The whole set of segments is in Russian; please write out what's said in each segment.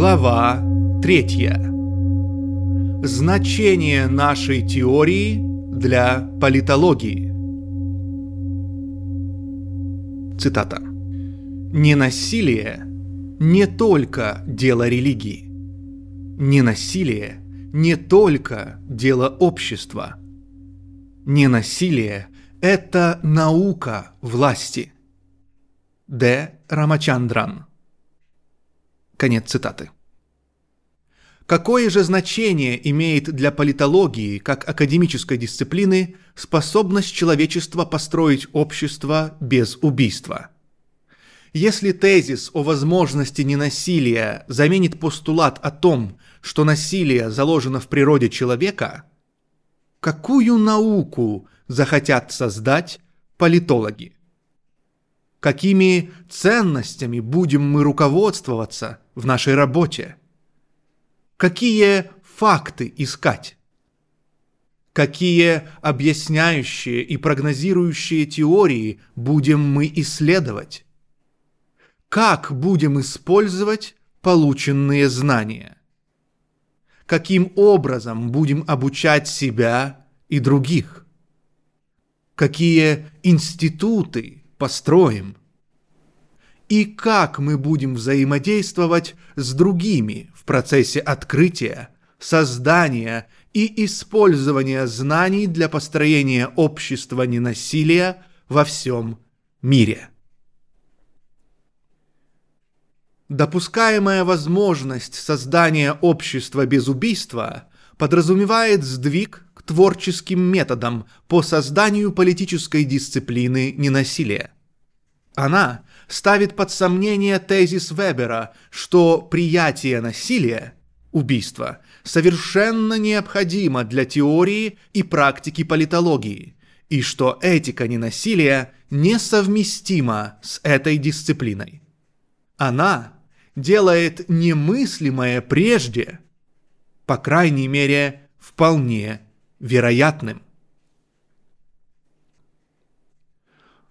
Глава третья. Значение нашей теории для политологии. Цитата. «Ненасилие не только дело религии. Ненасилие не только дело общества. Ненасилие – это наука власти». Д. Рамачандран. Конец цитаты. Какое же значение имеет для политологии, как академической дисциплины, способность человечества построить общество без убийства? Если тезис о возможности ненасилия заменит постулат о том, что насилие заложено в природе человека, какую науку захотят создать политологи? какими ценностями будем мы руководствоваться в нашей работе, какие факты искать, какие объясняющие и прогнозирующие теории будем мы исследовать, как будем использовать полученные знания, каким образом будем обучать себя и других, какие институты построим? И как мы будем взаимодействовать с другими в процессе открытия, создания и использования знаний для построения общества ненасилия во всем мире? Допускаемая возможность создания общества без убийства подразумевает сдвиг творческим методом по созданию политической дисциплины ненасилия. Она ставит под сомнение тезис Вебера, что приятие насилия, убийство, совершенно необходимо для теории и практики политологии, и что этика ненасилия несовместима с этой дисциплиной. Она делает немыслимое прежде, по крайней мере, вполне вероятным.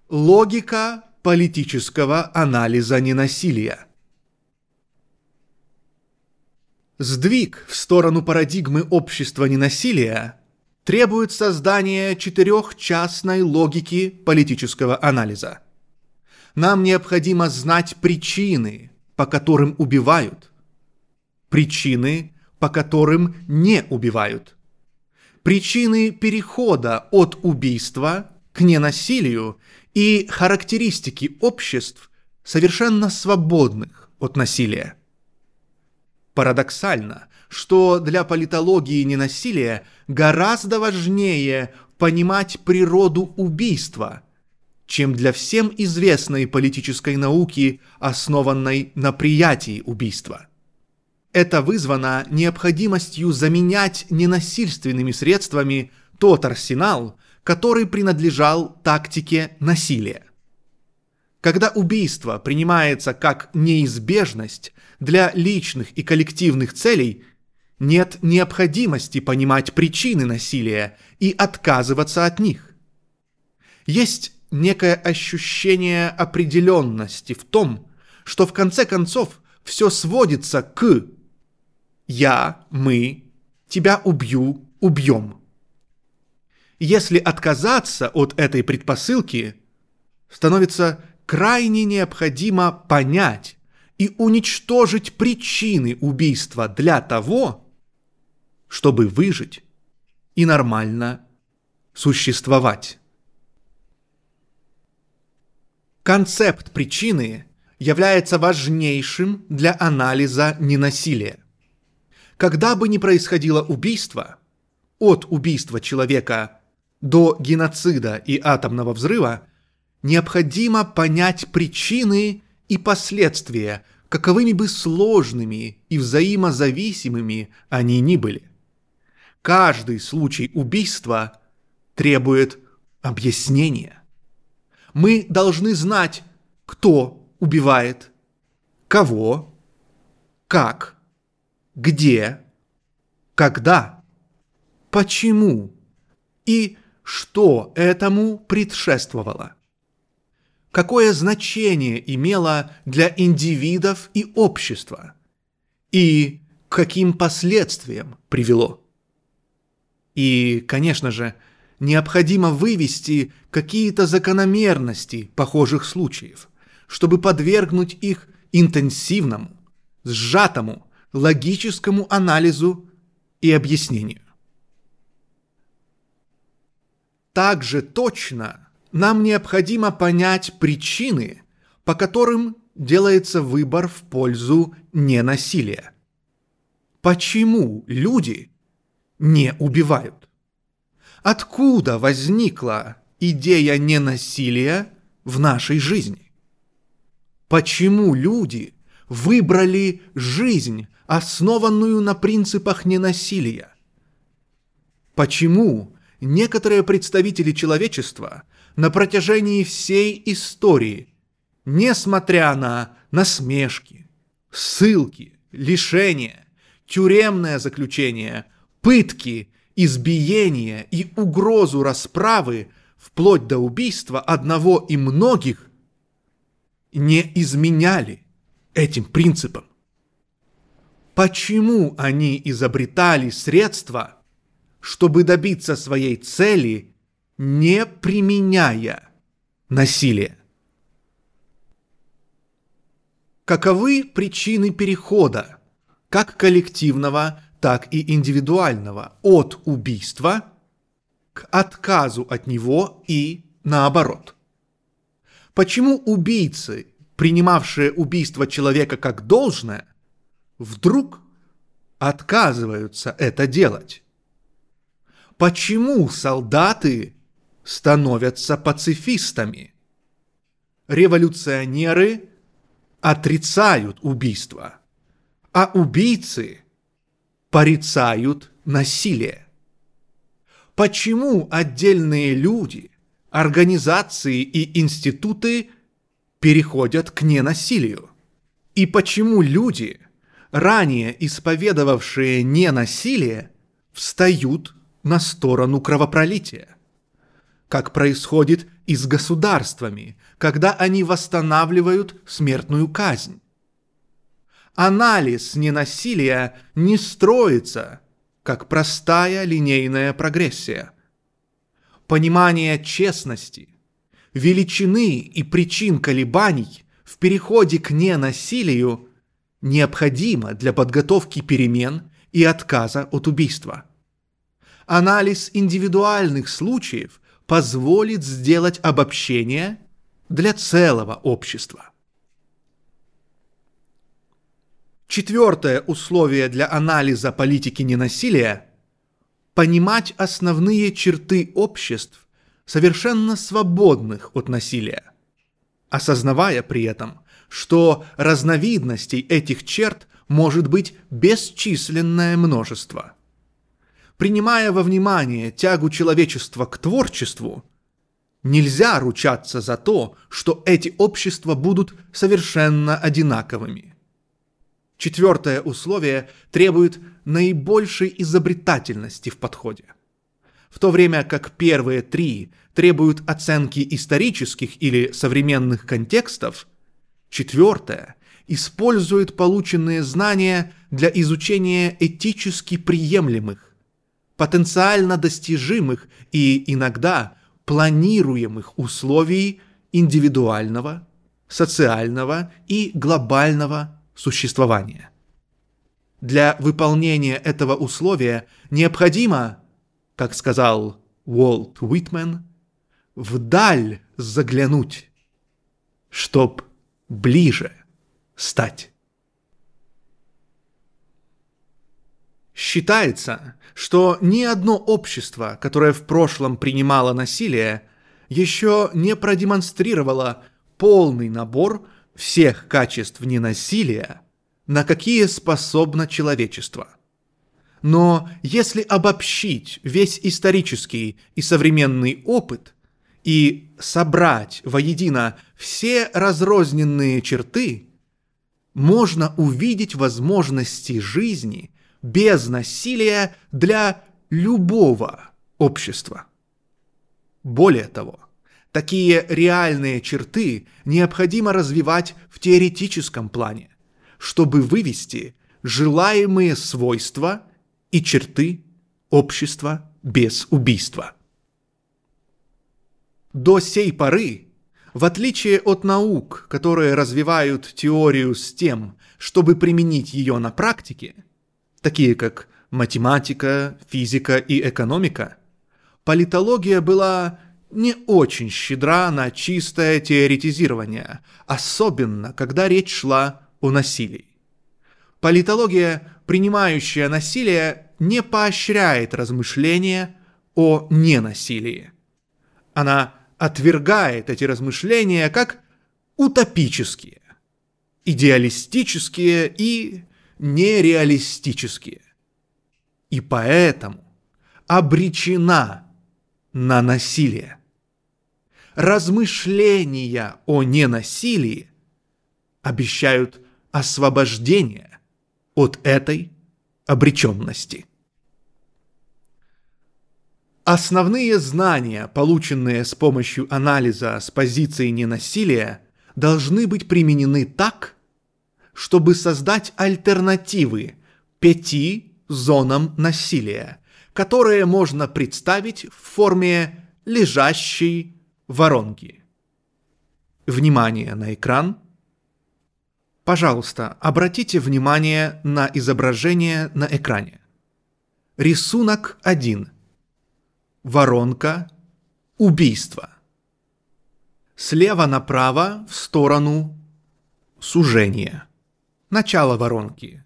Логика политического анализа ненасилия. Сдвиг в сторону парадигмы общества ненасилия требует создания четырехчастной логики политического анализа. Нам необходимо знать причины, по которым убивают, причины, по которым не убивают, причины перехода от убийства к ненасилию и характеристики обществ, совершенно свободных от насилия. Парадоксально, что для политологии ненасилия гораздо важнее понимать природу убийства, чем для всем известной политической науки, основанной на приятии убийства. Это вызвано необходимостью заменять ненасильственными средствами тот арсенал, который принадлежал тактике насилия. Когда убийство принимается как неизбежность для личных и коллективных целей, нет необходимости понимать причины насилия и отказываться от них. Есть некое ощущение определенности в том, что в конце концов все сводится к я, мы, тебя убью, убьем. Если отказаться от этой предпосылки, становится крайне необходимо понять и уничтожить причины убийства для того, чтобы выжить и нормально существовать. Концепт причины является важнейшим для анализа ненасилия. Когда бы ни происходило убийство, от убийства человека до геноцида и атомного взрыва, необходимо понять причины и последствия, каковыми бы сложными и взаимозависимыми они ни были. Каждый случай убийства требует объяснения. Мы должны знать, кто убивает, кого, как – где, когда, почему и что этому предшествовало. Какое значение имело для индивидов и общества? и к каким последствиям привело. И, конечно же, необходимо вывести какие-то закономерности похожих случаев, чтобы подвергнуть их интенсивному, сжатому, логическому анализу и объяснению. Также точно нам необходимо понять причины, по которым делается выбор в пользу ненасилия. Почему люди не убивают? Откуда возникла идея ненасилия в нашей жизни? Почему люди выбрали жизнь, основанную на принципах ненасилия? Почему некоторые представители человечества на протяжении всей истории, несмотря на насмешки, ссылки, лишения, тюремное заключение, пытки, избиение и угрозу расправы вплоть до убийства одного и многих не изменяли этим принципам. Почему они изобретали средства, чтобы добиться своей цели, не применяя насилие? Каковы причины перехода, как коллективного, так и индивидуального, от убийства к отказу от него и наоборот? Почему убийцы, принимавшие убийство человека как должное, вдруг отказываются это делать? Почему солдаты становятся пацифистами? Революционеры отрицают убийство, а убийцы порицают насилие. Почему отдельные люди, организации и институты переходят к ненасилию? И почему люди, ранее исповедовавшие ненасилие, встают на сторону кровопролития? Как происходит и с государствами, когда они восстанавливают смертную казнь. Анализ ненасилия не строится, как простая линейная прогрессия. Понимание честности, величины и причин колебаний в переходе к ненасилию необходимо для подготовки перемен и отказа от убийства. Анализ индивидуальных случаев – позволит сделать обобщение для целого общества. Четвертое условие для анализа политики ненасилия – понимать основные черты обществ, совершенно свободных от насилия, осознавая при этом, что разновидностей этих черт может быть бесчисленное множество – принимая во внимание тягу человечества к творчеству, нельзя ручаться за то, что эти общества будут совершенно одинаковыми. Четвертое условие требует наибольшей изобретательности в подходе. В то время как первые три требуют оценки исторических или современных контекстов, четвертое использует полученные знания для изучения этически приемлемых, потенциально достижимых и иногда планируемых условий индивидуального, социального и глобального существования. Для выполнения этого условия необходимо, как сказал Уолт Уитмен, вдаль заглянуть, чтоб ближе стать. Считается, что ни одно общество, которое в прошлом принимало насилие, еще не продемонстрировало полный набор всех качеств ненасилия, на какие способно человечество. Но если обобщить весь исторический и современный опыт и собрать воедино все разрозненные черты, можно увидеть возможности жизни – без насилия для любого общества. Более того, такие реальные черты необходимо развивать в теоретическом плане, чтобы вывести желаемые свойства и черты общества без убийства. До сей поры, в отличие от наук, которые развивают теорию с тем, чтобы применить ее на практике, такие как математика, физика и экономика, политология была не очень щедра на чистое теоретизирование, особенно когда речь шла о насилии. Политология, принимающая насилие, не поощряет размышления о ненасилии. Она отвергает эти размышления как утопические, идеалистические и нереалистические. И поэтому обречена на насилие. Размышления о ненасилии обещают освобождение от этой обреченности. Основные знания, полученные с помощью анализа с позиции ненасилия, должны быть применены так, чтобы создать альтернативы пяти зонам насилия, которые можно представить в форме лежащей воронки. Внимание на экран. Пожалуйста, обратите внимание на изображение на экране. Рисунок 1 воронка, убийство. Слева направо в сторону сужения. Начало воронки.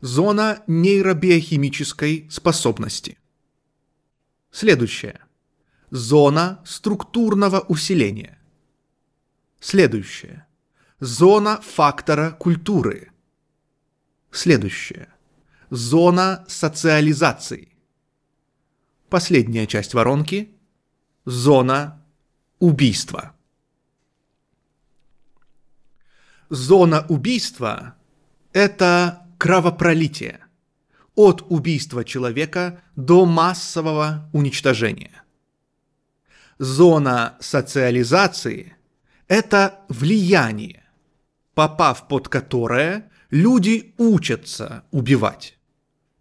Зона нейробиохимической способности. Следующее. Зона структурного усиления. Следующее. Зона фактора культуры. Следующее. Зона социализации. Последняя часть воронки – зона убийства. Зона убийства – это кровопролитие от убийства человека до массового уничтожения. Зона социализации – это влияние, попав под которое люди учатся убивать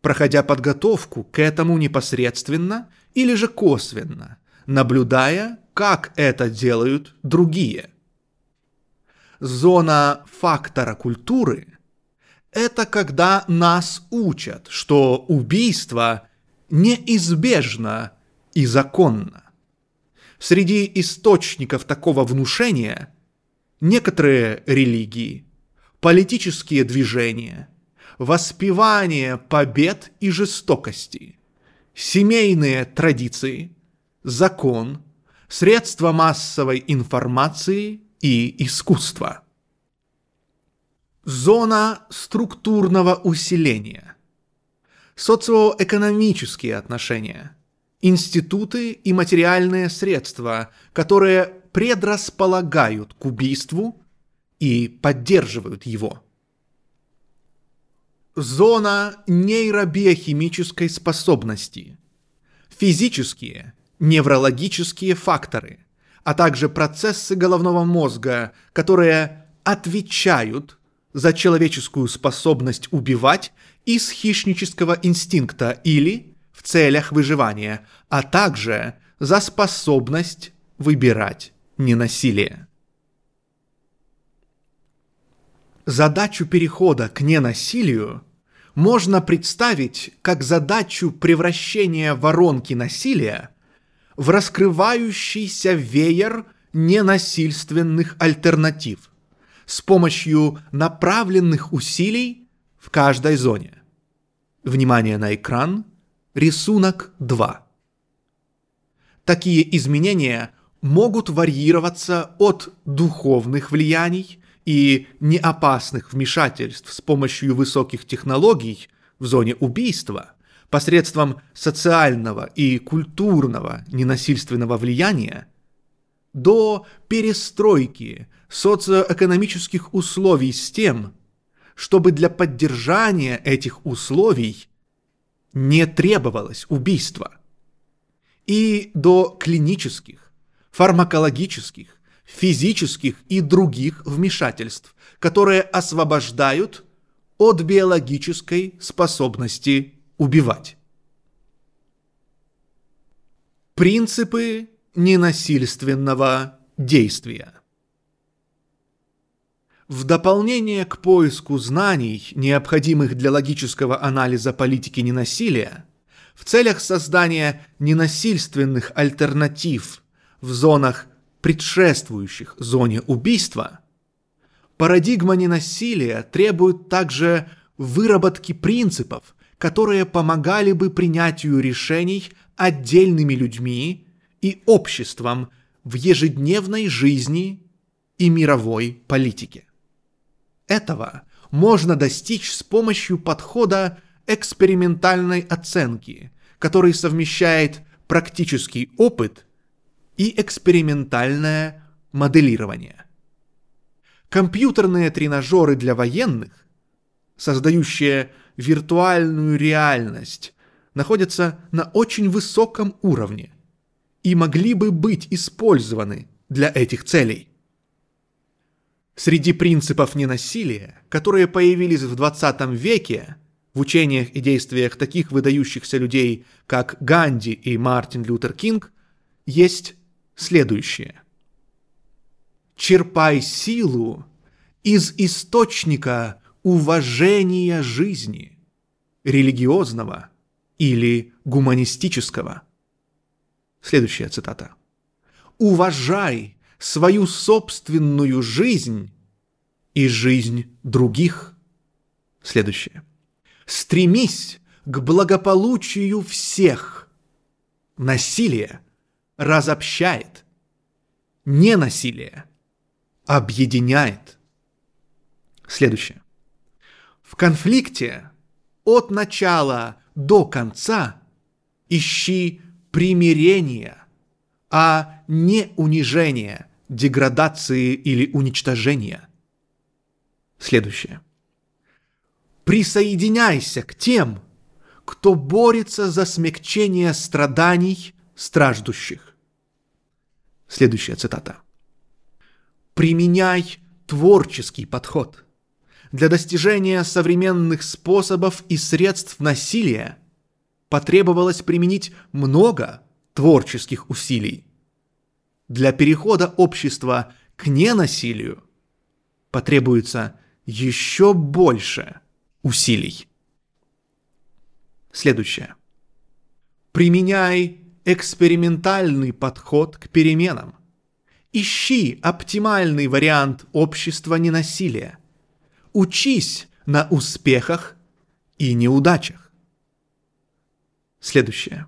проходя подготовку к этому непосредственно или же косвенно, наблюдая, как это делают другие. Зона фактора культуры – это когда нас учат, что убийство неизбежно и законно. Среди источников такого внушения некоторые религии, политические движения – воспевание побед и жестокости, семейные традиции, закон, средства массовой информации и искусство. Зона структурного усиления. Социоэкономические отношения. Институты и материальные средства, которые предрасполагают к убийству и поддерживают его – Зона нейробиохимической способности. Физические, неврологические факторы, а также процессы головного мозга, которые отвечают за человеческую способность убивать из хищнического инстинкта или в целях выживания, а также за способность выбирать ненасилие. Задачу перехода к ненасилию можно представить как задачу превращения воронки насилия в раскрывающийся веер ненасильственных альтернатив с помощью направленных усилий в каждой зоне. Внимание на экран. Рисунок 2. Такие изменения могут варьироваться от духовных влияний и неопасных вмешательств с помощью высоких технологий в зоне убийства посредством социального и культурного ненасильственного влияния до перестройки социоэкономических условий с тем, чтобы для поддержания этих условий не требовалось убийство, и до клинических, фармакологических, физических и других вмешательств, которые освобождают от биологической способности убивать. Принципы ненасильственного действия. В дополнение к поиску знаний, необходимых для логического анализа политики ненасилия, в целях создания ненасильственных альтернатив в зонах, предшествующих зоне убийства, парадигма ненасилия требует также выработки принципов, которые помогали бы принятию решений отдельными людьми и обществом в ежедневной жизни и мировой политике. Этого можно достичь с помощью подхода экспериментальной оценки, который совмещает практический опыт и экспериментальное моделирование. Компьютерные тренажеры для военных, создающие виртуальную реальность, находятся на очень высоком уровне и могли бы быть использованы для этих целей. Среди принципов ненасилия, которые появились в 20 веке, в учениях и действиях таких выдающихся людей, как Ганди и Мартин Лютер Кинг, есть следующее. Черпай силу из источника уважения жизни, религиозного или гуманистического. Следующая цитата. «Уважай свою собственную жизнь и жизнь других». Следующее. «Стремись к благополучию всех. Насилие разобщает. Ненасилие объединяет». Следующее. В конфликте от начала до конца ищи примирения, а не унижения, деградации или уничтожения. Следующее. Присоединяйся к тем, кто борется за смягчение страданий страждущих. Следующая цитата. Применяй творческий подход – для достижения современных способов и средств насилия потребовалось применить много творческих усилий. Для перехода общества к ненасилию потребуется еще больше усилий. Следующее. Применяй экспериментальный подход к переменам. Ищи оптимальный вариант общества ненасилия – учись на успехах и неудачах. Следующее.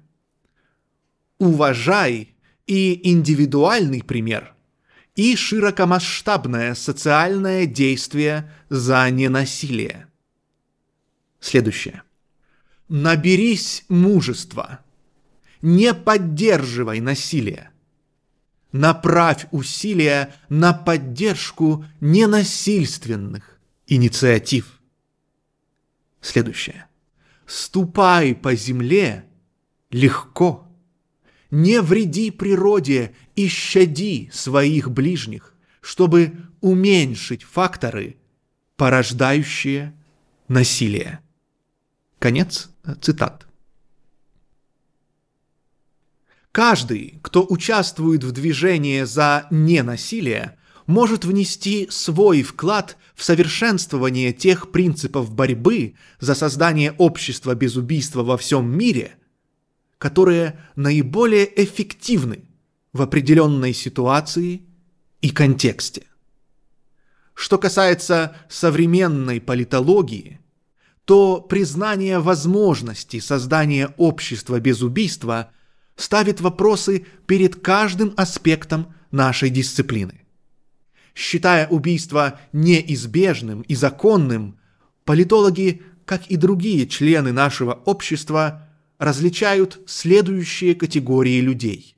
Уважай и индивидуальный пример, и широкомасштабное социальное действие за ненасилие. Следующее. Наберись мужества. Не поддерживай насилие. Направь усилия на поддержку ненасильственных, инициатив. Следующее. Ступай по земле легко. Не вреди природе и щади своих ближних, чтобы уменьшить факторы, порождающие насилие. Конец цитат. Каждый, кто участвует в движении за ненасилие, может внести свой вклад в совершенствование тех принципов борьбы за создание общества без убийства во всем мире, которые наиболее эффективны в определенной ситуации и контексте. Что касается современной политологии, то признание возможности создания общества без убийства ставит вопросы перед каждым аспектом нашей дисциплины считая убийство неизбежным и законным, политологи, как и другие члены нашего общества, различают следующие категории людей.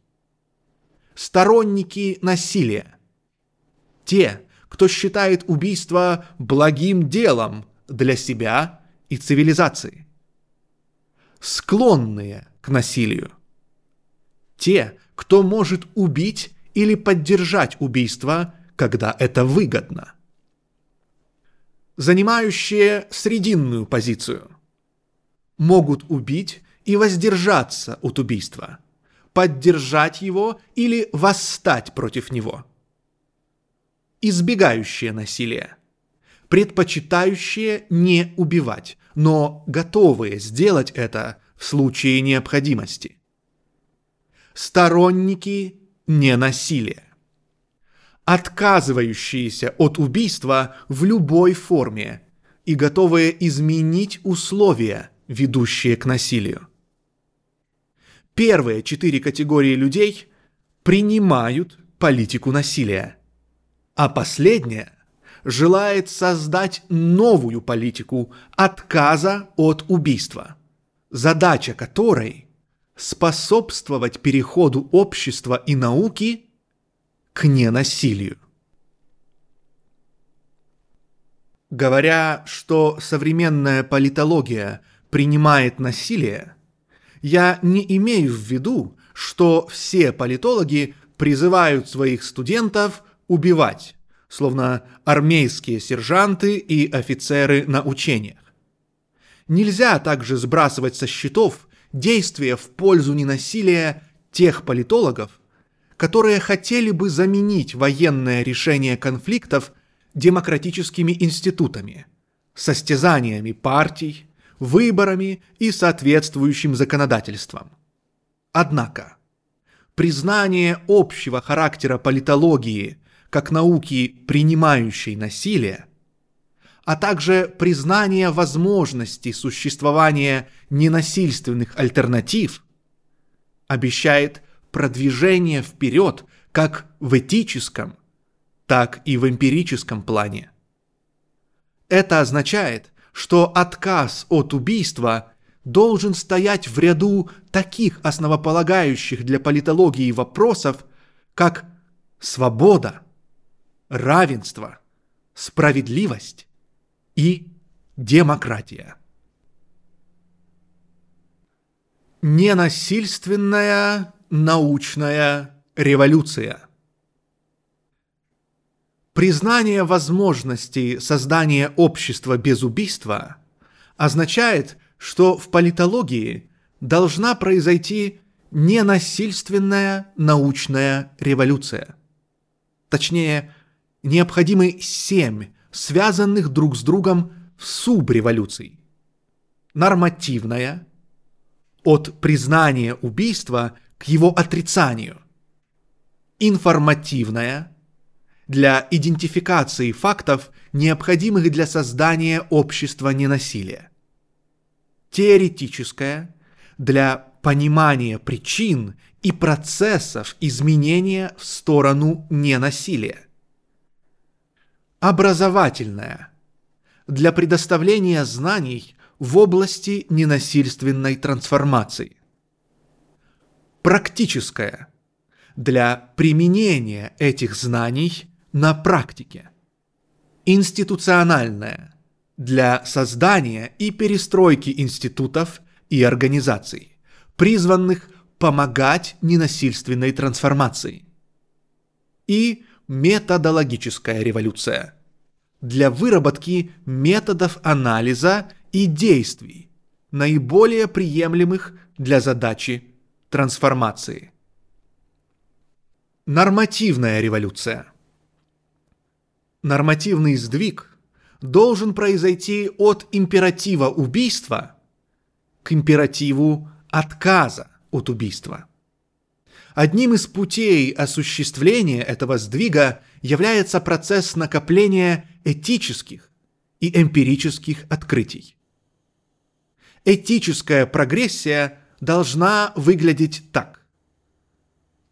Сторонники насилия. Те, кто считает убийство благим делом для себя и цивилизации. Склонные к насилию. Те, кто может убить или поддержать убийство – когда это выгодно. занимающие срединную позицию. Могут убить и воздержаться от убийства, поддержать его или восстать против него. Избегающие насилия, предпочитающие не убивать, но готовые сделать это в случае необходимости. Сторонники ненасилия отказывающиеся от убийства в любой форме и готовые изменить условия, ведущие к насилию. Первые четыре категории людей принимают политику насилия, а последняя желает создать новую политику отказа от убийства, задача которой – способствовать переходу общества и науки – к ненасилию. Говоря, что современная политология принимает насилие, я не имею в виду, что все политологи призывают своих студентов убивать, словно армейские сержанты и офицеры на учениях. Нельзя также сбрасывать со счетов действия в пользу ненасилия тех политологов, которые хотели бы заменить военное решение конфликтов демократическими институтами, состязаниями партий, выборами и соответствующим законодательством. Однако, признание общего характера политологии как науки, принимающей насилие, а также признание возможности существования ненасильственных альтернатив обещает продвижение вперед как в этическом, так и в эмпирическом плане. Это означает, что отказ от убийства должен стоять в ряду таких основополагающих для политологии вопросов, как свобода, равенство, справедливость и демократия. Ненасильственная научная революция. Признание возможности создания общества без убийства означает, что в политологии должна произойти ненасильственная научная революция. Точнее, необходимы семь связанных друг с другом субреволюций. Нормативная, от признания убийства – к его отрицанию. Информативная для идентификации фактов, необходимых для создания общества ненасилия. Теоретическая для понимания причин и процессов изменения в сторону ненасилия. Образовательная для предоставления знаний в области ненасильственной трансформации практическое для применения этих знаний на практике. Институциональное для создания и перестройки институтов и организаций, призванных помогать ненасильственной трансформации. И методологическая революция для выработки методов анализа и действий, наиболее приемлемых для задачи трансформации. Нормативная революция. Нормативный сдвиг должен произойти от императива убийства к императиву отказа от убийства. Одним из путей осуществления этого сдвига является процесс накопления этических и эмпирических открытий. Этическая прогрессия должна выглядеть так.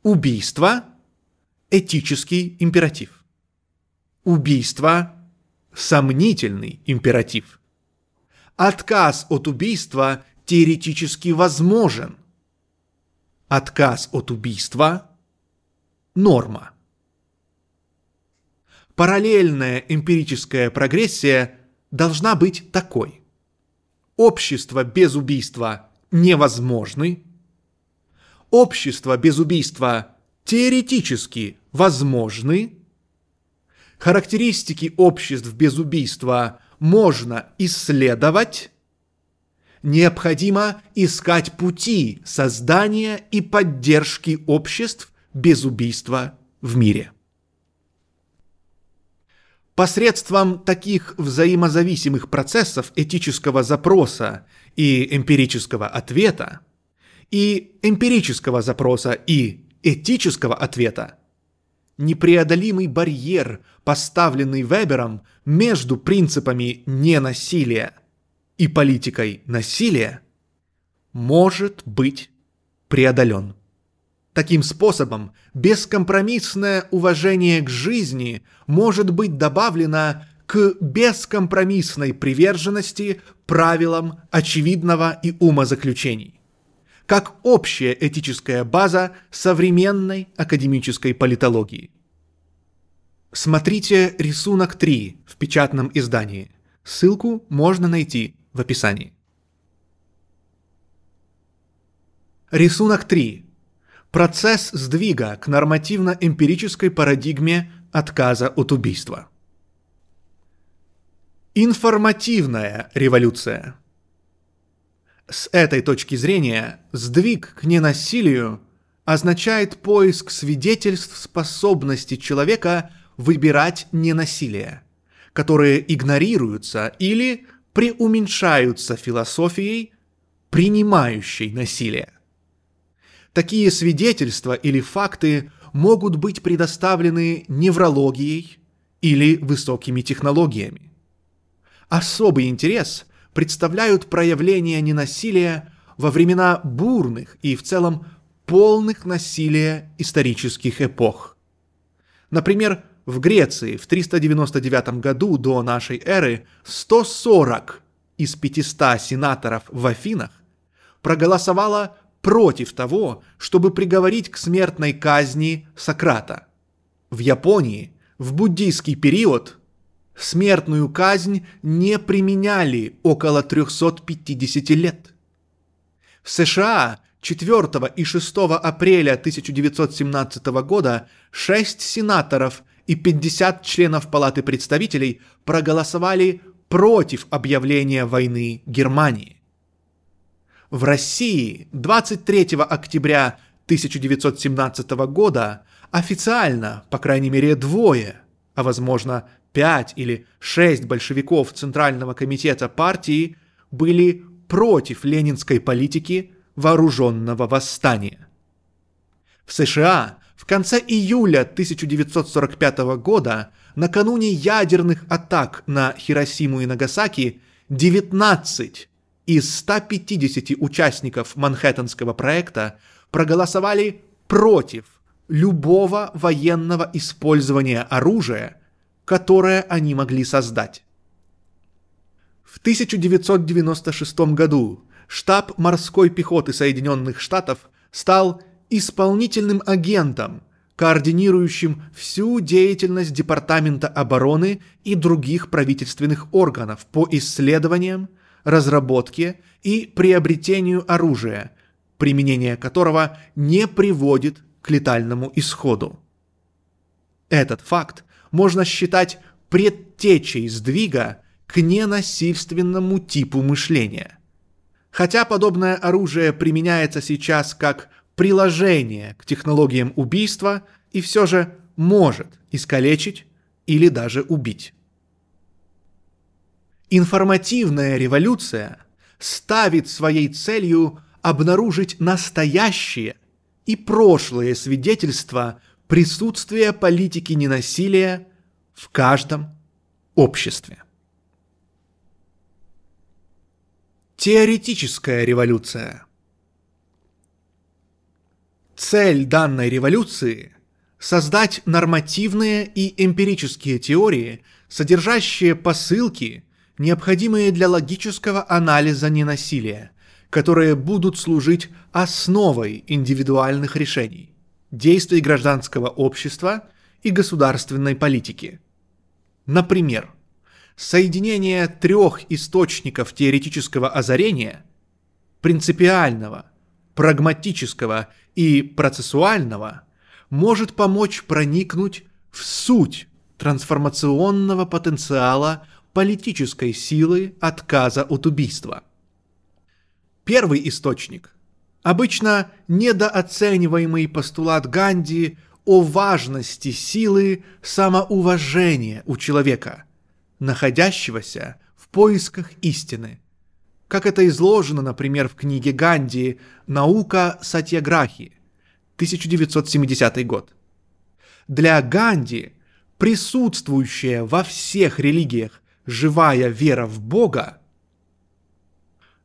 Убийство – этический императив. Убийство – сомнительный императив. Отказ от убийства теоретически возможен. Отказ от убийства – норма. Параллельная эмпирическая прогрессия должна быть такой. Общество без убийства невозможны, общество без убийства теоретически возможны, характеристики обществ без убийства можно исследовать, необходимо искать пути создания и поддержки обществ без убийства в мире. Посредством таких взаимозависимых процессов этического запроса и эмпирического ответа, и эмпирического запроса и этического ответа, непреодолимый барьер, поставленный Вебером между принципами ненасилия и политикой насилия, может быть преодолен. Таким способом бескомпромиссное уважение к жизни может быть добавлено к бескомпромиссной приверженности правилам очевидного и умозаключений, как общая этическая база современной академической политологии. Смотрите рисунок 3 в печатном издании. Ссылку можно найти в описании. Рисунок 3. Процесс сдвига к нормативно-эмпирической парадигме отказа от убийства. Информативная революция. С этой точки зрения сдвиг к ненасилию означает поиск свидетельств способности человека выбирать ненасилие, которые игнорируются или преуменьшаются философией, принимающей насилие. Такие свидетельства или факты могут быть предоставлены неврологией или высокими технологиями. Особый интерес представляют проявления ненасилия во времена бурных и в целом полных насилия исторических эпох. Например, в Греции в 399 году до нашей эры 140 из 500 сенаторов в Афинах проголосовало против того, чтобы приговорить к смертной казни Сократа. В Японии в буддийский период смертную казнь не применяли около 350 лет. В США 4 и 6 апреля 1917 года 6 сенаторов и 50 членов Палаты представителей проголосовали против объявления войны Германии. В России 23 октября 1917 года официально, по крайней мере, двое, а возможно пять или шесть большевиков Центрального комитета партии были против ленинской политики вооруженного восстания. В США в конце июля 1945 года, накануне ядерных атак на Хиросиму и Нагасаки, 19 из 150 участников Манхэттенского проекта проголосовали против любого военного использования оружия, которое они могли создать. В 1996 году штаб морской пехоты Соединенных Штатов стал исполнительным агентом, координирующим всю деятельность Департамента обороны и других правительственных органов по исследованиям, разработке и приобретению оружия, применение которого не приводит к летальному исходу. Этот факт можно считать предтечей сдвига к ненасильственному типу мышления. Хотя подобное оружие применяется сейчас как приложение к технологиям убийства и все же может искалечить или даже убить. Информативная революция ставит своей целью обнаружить настоящее и прошлое свидетельства присутствия политики ненасилия в каждом обществе. Теоретическая революция – Цель данной революции – создать нормативные и эмпирические теории, содержащие посылки, необходимые для логического анализа ненасилия, которые будут служить основой индивидуальных решений, действий гражданского общества и государственной политики. Например, соединение трех источников теоретического озарения – принципиального, прагматического и процессуального может помочь проникнуть в суть трансформационного потенциала политической силы отказа от убийства. Первый источник – обычно недооцениваемый постулат Ганди о важности силы самоуважения у человека, находящегося в поисках истины, как это изложено, например, в книге Ганди «Наука Сатьяграхи» 1970 год. Для Ганди присутствующая во всех религиях живая вера в Бога,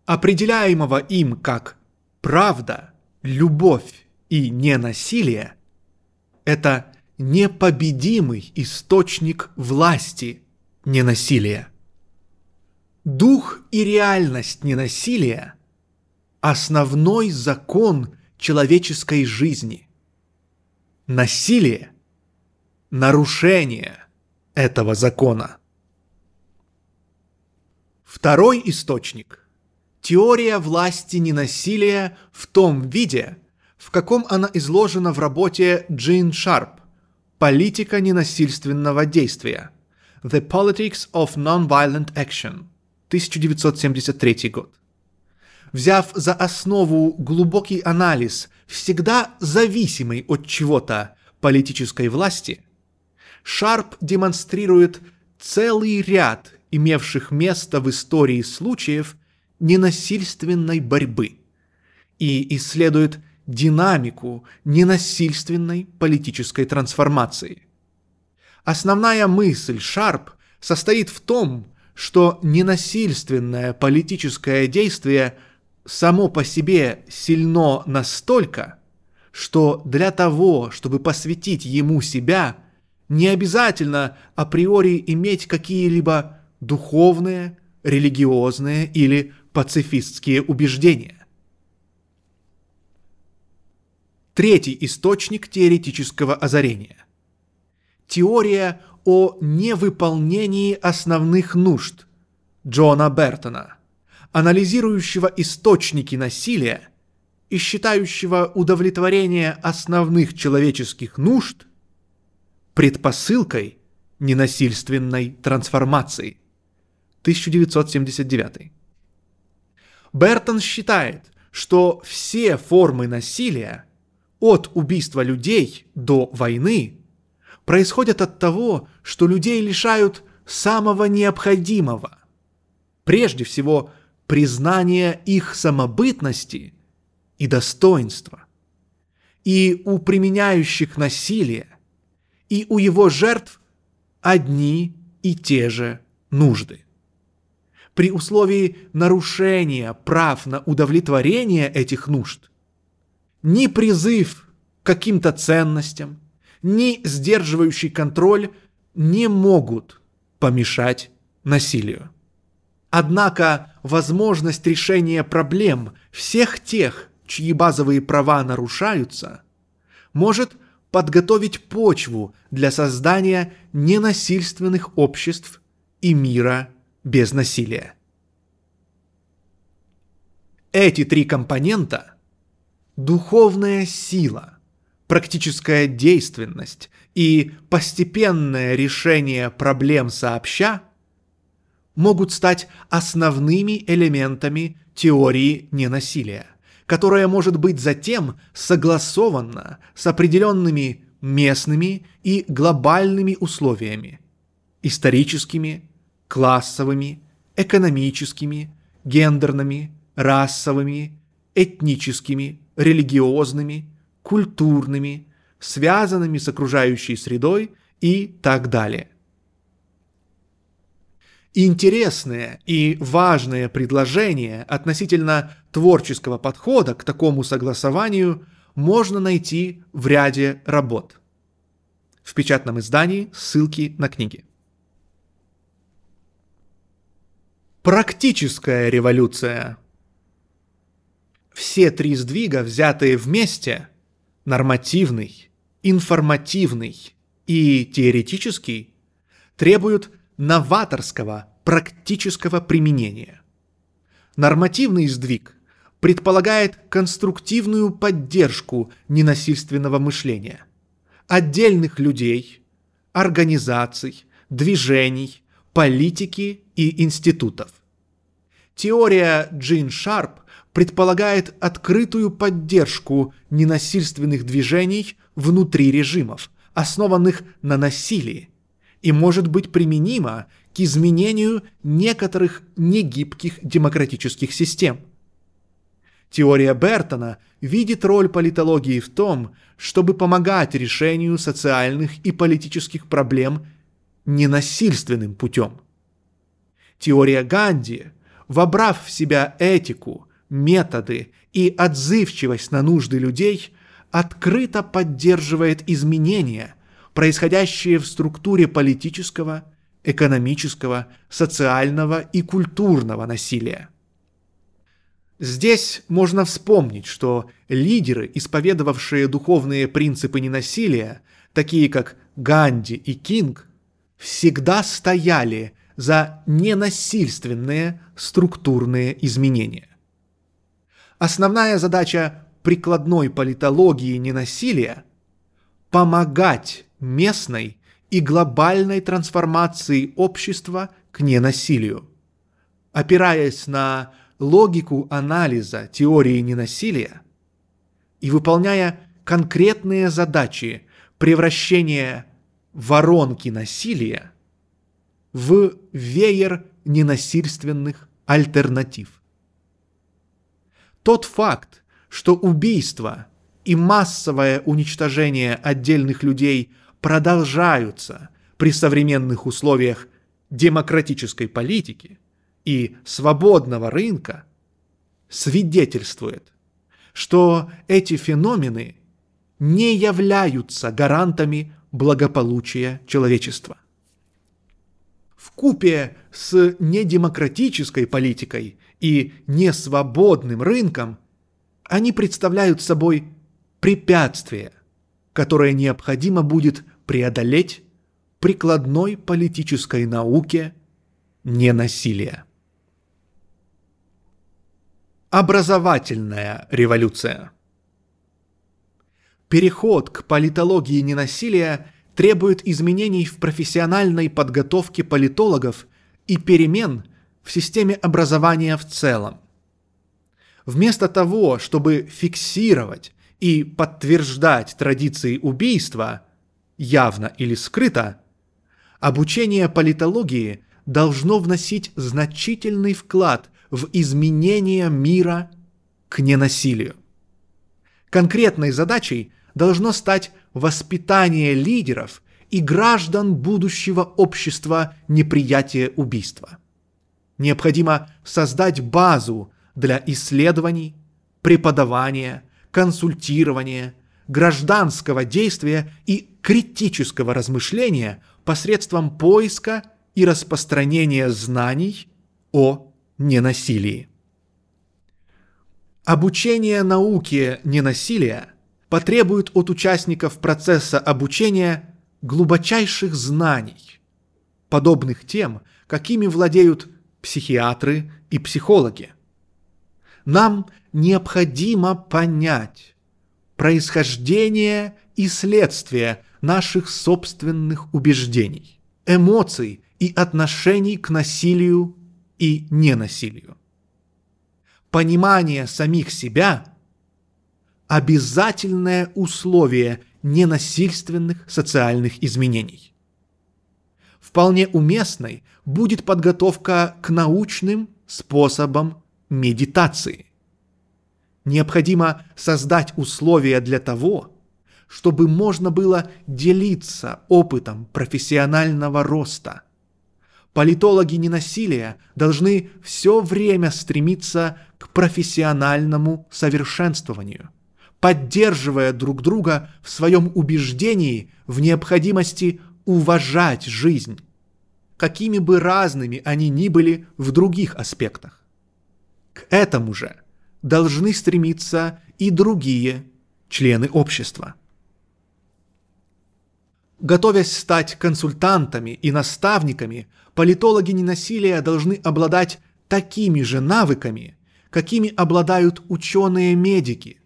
определяемого им как правда, любовь и ненасилие, это непобедимый источник власти ненасилия. Дух и реальность ненасилия – основной закон человеческой жизни. Насилие – нарушение этого закона. Второй источник – теория власти ненасилия в том виде, в каком она изложена в работе Джин Шарп «Политика ненасильственного действия» The Politics of Nonviolent Action, 1973 год. Взяв за основу глубокий анализ всегда зависимой от чего-то политической власти, Шарп демонстрирует целый ряд имевших место в истории случаев ненасильственной борьбы и исследует динамику ненасильственной политической трансформации. Основная мысль Шарп состоит в том, что ненасильственное политическое действие само по себе сильно настолько, что для того, чтобы посвятить ему себя, не обязательно априори иметь какие-либо духовные, религиозные или пацифистские убеждения. Третий источник теоретического озарения. Теория о невыполнении основных нужд Джона Бертона, анализирующего источники насилия и считающего удовлетворение основных человеческих нужд предпосылкой ненасильственной трансформации. 1979. Бертон считает, что все формы насилия, от убийства людей до войны, происходят от того, что людей лишают самого необходимого. Прежде всего, признания их самобытности и достоинства. И у применяющих насилие, и у его жертв одни и те же нужды при условии нарушения прав на удовлетворение этих нужд. Ни призыв к каким-то ценностям, ни сдерживающий контроль не могут помешать насилию. Однако возможность решения проблем всех тех, чьи базовые права нарушаются, может подготовить почву для создания ненасильственных обществ и мира без насилия. Эти три компонента – духовная сила, практическая действенность и постепенное решение проблем сообща – могут стать основными элементами теории ненасилия, которая может быть затем согласована с определенными местными и глобальными условиями, историческими, классовыми, экономическими, гендерными, расовыми, этническими, религиозными, культурными, связанными с окружающей средой и так далее. Интересное и важное предложение относительно творческого подхода к такому согласованию можно найти в ряде работ. В печатном издании ссылки на книги. Практическая революция. Все три сдвига, взятые вместе, нормативный, информативный и теоретический, требуют новаторского практического применения. Нормативный сдвиг предполагает конструктивную поддержку ненасильственного мышления, отдельных людей, организаций, движений, политики и институтов. Теория Джин Шарп предполагает открытую поддержку ненасильственных движений внутри режимов, основанных на насилии, и может быть применима к изменению некоторых негибких демократических систем. Теория Бертона видит роль политологии в том, чтобы помогать решению социальных и политических проблем ненасильственным путем. Теория Ганди, вобрав в себя этику, методы и отзывчивость на нужды людей, открыто поддерживает изменения, происходящие в структуре политического, экономического, социального и культурного насилия. Здесь можно вспомнить, что лидеры, исповедовавшие духовные принципы ненасилия, такие как Ганди и Кинг, всегда стояли за ненасильственные структурные изменения. Основная задача прикладной политологии ненасилия – помогать местной и глобальной трансформации общества к ненасилию. Опираясь на логику анализа теории ненасилия и выполняя конкретные задачи превращения воронки насилия в веер ненасильственных альтернатив. Тот факт, что убийство и массовое уничтожение отдельных людей продолжаются при современных условиях демократической политики и свободного рынка, свидетельствует, что эти феномены не являются гарантами благополучия человечества. В купе с недемократической политикой и несвободным рынком они представляют собой препятствие, которое необходимо будет преодолеть прикладной политической науке ненасилия. Образовательная революция Переход к политологии ненасилия требует изменений в профессиональной подготовке политологов и перемен в системе образования в целом. Вместо того, чтобы фиксировать и подтверждать традиции убийства, явно или скрыто, обучение политологии должно вносить значительный вклад в изменение мира к ненасилию. Конкретной задачей должно стать воспитание лидеров и граждан будущего общества неприятия убийства. Необходимо создать базу для исследований, преподавания, консультирования, гражданского действия и критического размышления посредством поиска и распространения знаний о ненасилии. Обучение науке ненасилия потребует от участников процесса обучения глубочайших знаний, подобных тем, какими владеют психиатры и психологи. Нам необходимо понять происхождение и следствие наших собственных убеждений, эмоций и отношений к насилию и ненасилию. Понимание самих себя – обязательное условие ненасильственных социальных изменений. Вполне уместной будет подготовка к научным способам медитации. Необходимо создать условия для того, чтобы можно было делиться опытом профессионального роста. Политологи ненасилия должны все время стремиться к профессиональному совершенствованию, поддерживая друг друга в своем убеждении в необходимости уважать жизнь, какими бы разными они ни были в других аспектах. К этому же должны стремиться и другие члены общества. Готовясь стать консультантами и наставниками, политологи ненасилия должны обладать такими же навыками, какими обладают ученые-медики,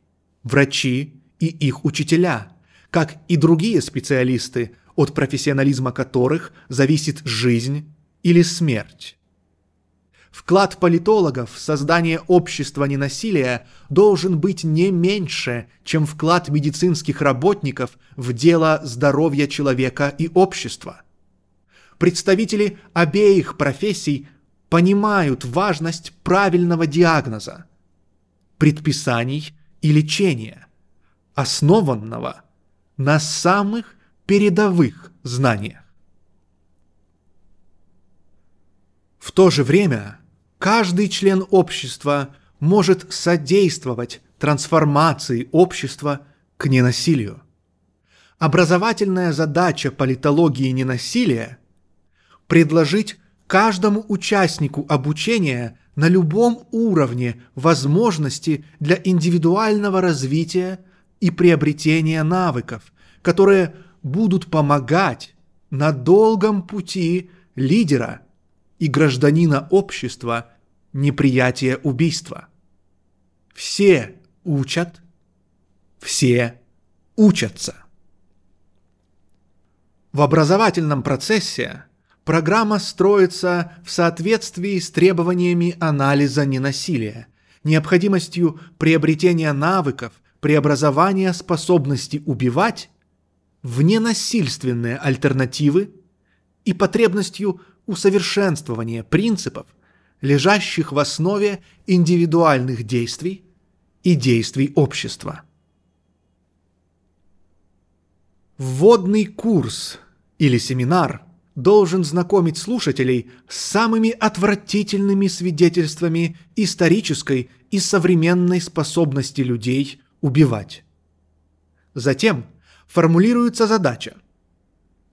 врачи и их учителя, как и другие специалисты, от профессионализма которых зависит жизнь или смерть. Вклад политологов в создание общества ненасилия должен быть не меньше, чем вклад медицинских работников в дело здоровья человека и общества. Представители обеих профессий понимают важность правильного диагноза, предписаний и лечения, основанного на самых передовых знаниях. В то же время каждый член общества может содействовать трансформации общества к ненасилию. Образовательная задача политологии ненасилия – предложить каждому участнику обучения на любом уровне возможности для индивидуального развития и приобретения навыков, которые будут помогать на долгом пути лидера и гражданина общества неприятия убийства. Все учат, все учатся. В образовательном процессе программа строится в соответствии с требованиями анализа ненасилия, необходимостью приобретения навыков, преобразования способности убивать в ненасильственные альтернативы и потребностью усовершенствования принципов, лежащих в основе индивидуальных действий и действий общества. Вводный курс или семинар должен знакомить слушателей с самыми отвратительными свидетельствами исторической и современной способности людей убивать. Затем формулируется задача.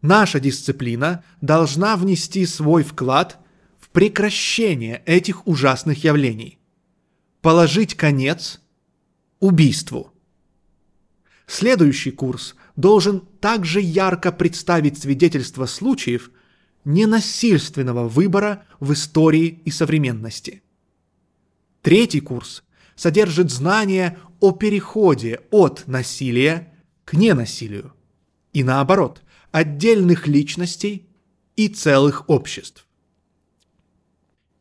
Наша дисциплина должна внести свой вклад в прекращение этих ужасных явлений. Положить конец убийству. Следующий курс должен также ярко представить свидетельства случаев ненасильственного выбора в истории и современности. Третий курс содержит знания о переходе от насилия к ненасилию и наоборот, отдельных личностей и целых обществ.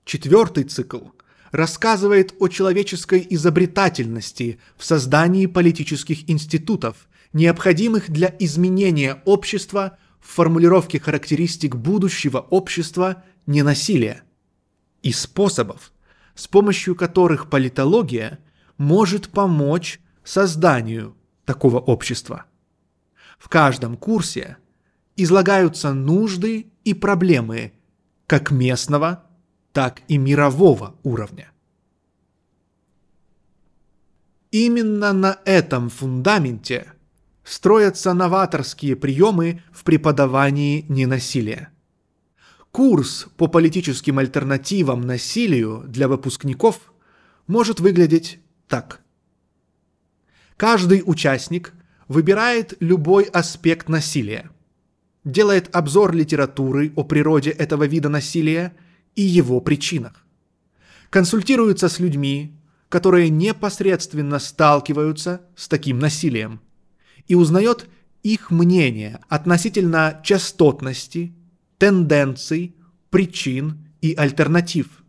Четвертый цикл рассказывает о человеческой изобретательности в создании политических институтов, необходимых для изменения общества в формулировке характеристик будущего общества ненасилия и способов, с помощью которых политология может помочь созданию такого общества. В каждом курсе излагаются нужды и проблемы как местного, так и мирового уровня. Именно на этом фундаменте строятся новаторские приемы в преподавании ненасилия. Курс по политическим альтернативам насилию для выпускников может выглядеть так. Каждый участник выбирает любой аспект насилия, делает обзор литературы о природе этого вида насилия и его причинах, консультируется с людьми, которые непосредственно сталкиваются с таким насилием, и узнает их мнение относительно частотности, тенденций, причин и альтернатив.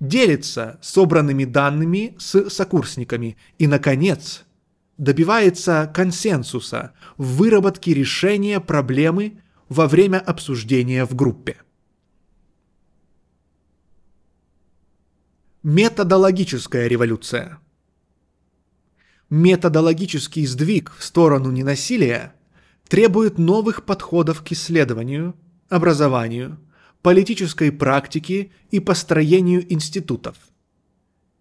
Делится собранными данными с сокурсниками и, наконец, добивается консенсуса в выработке решения проблемы во время обсуждения в группе. Методологическая революция. Методологический сдвиг в сторону ненасилия требует новых подходов к исследованию, образованию, политической практике и построению институтов.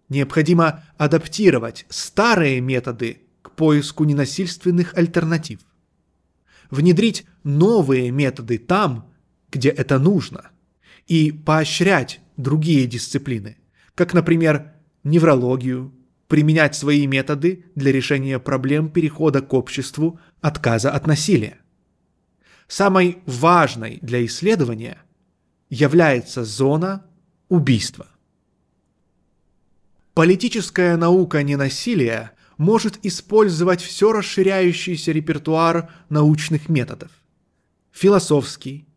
Необходимо адаптировать старые методы к поиску ненасильственных альтернатив. Внедрить новые методы там, где это нужно, и поощрять другие дисциплины, как, например, неврологию, применять свои методы для решения проблем перехода к обществу отказа от насилия. Самой важной для исследования является зона убийства. Политическая наука ненасилия может использовать все расширяющийся репертуар научных методов. Философский,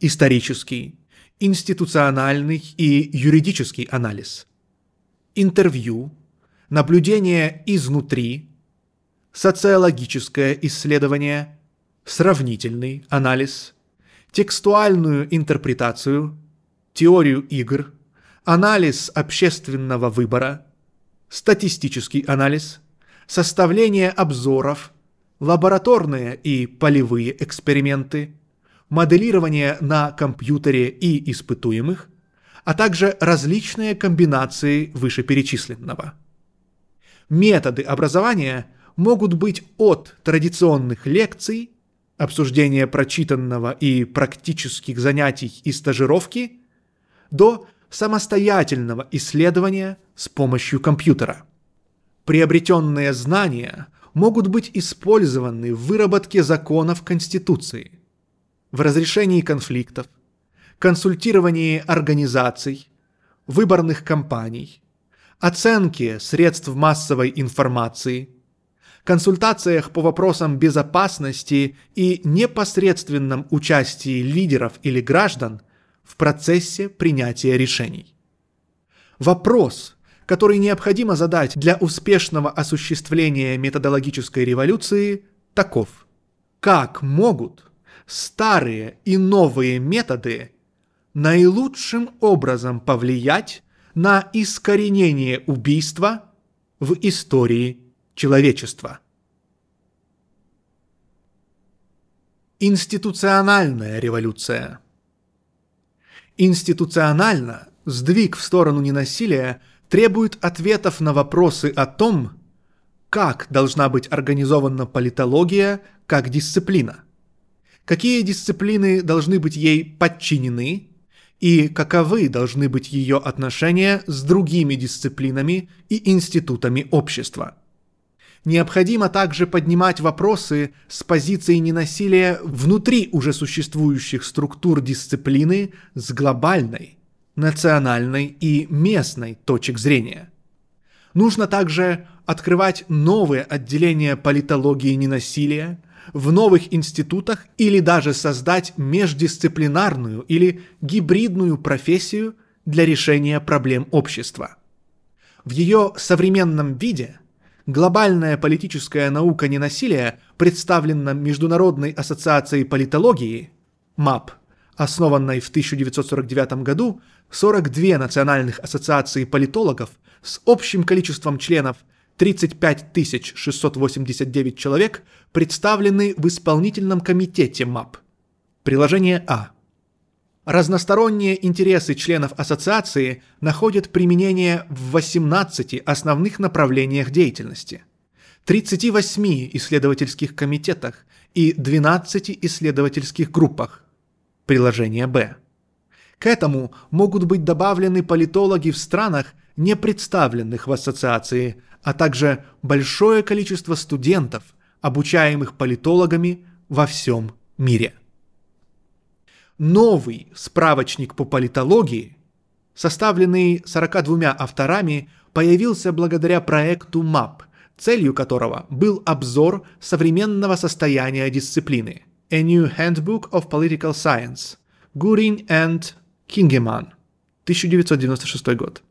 исторический институциональный и юридический анализ, интервью, наблюдение изнутри, социологическое исследование, сравнительный анализ, текстуальную интерпретацию, теорию игр, анализ общественного выбора, статистический анализ, составление обзоров, лабораторные и полевые эксперименты, моделирование на компьютере и испытуемых, а также различные комбинации вышеперечисленного. Методы образования могут быть от традиционных лекций, обсуждения прочитанного и практических занятий и стажировки, до самостоятельного исследования с помощью компьютера. Приобретенные знания могут быть использованы в выработке законов Конституции, в разрешении конфликтов, консультировании организаций, выборных кампаний, оценке средств массовой информации, консультациях по вопросам безопасности и непосредственном участии лидеров или граждан в процессе принятия решений. Вопрос, который необходимо задать для успешного осуществления методологической революции, таков. Как могут старые и новые методы наилучшим образом повлиять на искоренение убийства в истории человечества. Институциональная революция. Институционально сдвиг в сторону ненасилия требует ответов на вопросы о том, как должна быть организована политология как дисциплина – какие дисциплины должны быть ей подчинены и каковы должны быть ее отношения с другими дисциплинами и институтами общества. Необходимо также поднимать вопросы с позиции ненасилия внутри уже существующих структур дисциплины с глобальной, национальной и местной точек зрения. Нужно также открывать новые отделения политологии ненасилия – в новых институтах или даже создать междисциплинарную или гибридную профессию для решения проблем общества. В ее современном виде глобальная политическая наука ненасилия представлена Международной ассоциацией политологии МАП, основанной в 1949 году 42 национальных ассоциаций политологов с общим количеством членов 35 689 человек представлены в исполнительном комитете МАП. Приложение А. Разносторонние интересы членов ассоциации находят применение в 18 основных направлениях деятельности, 38 исследовательских комитетах и 12 исследовательских группах. Приложение Б. К этому могут быть добавлены политологи в странах, не представленных в ассоциации, а также большое количество студентов, обучаемых политологами во всем мире. Новый справочник по политологии, составленный 42 авторами, появился благодаря проекту MAP, целью которого был обзор современного состояния дисциплины A New Handbook of Political Science, Гурин and Кингеман, 1996 год.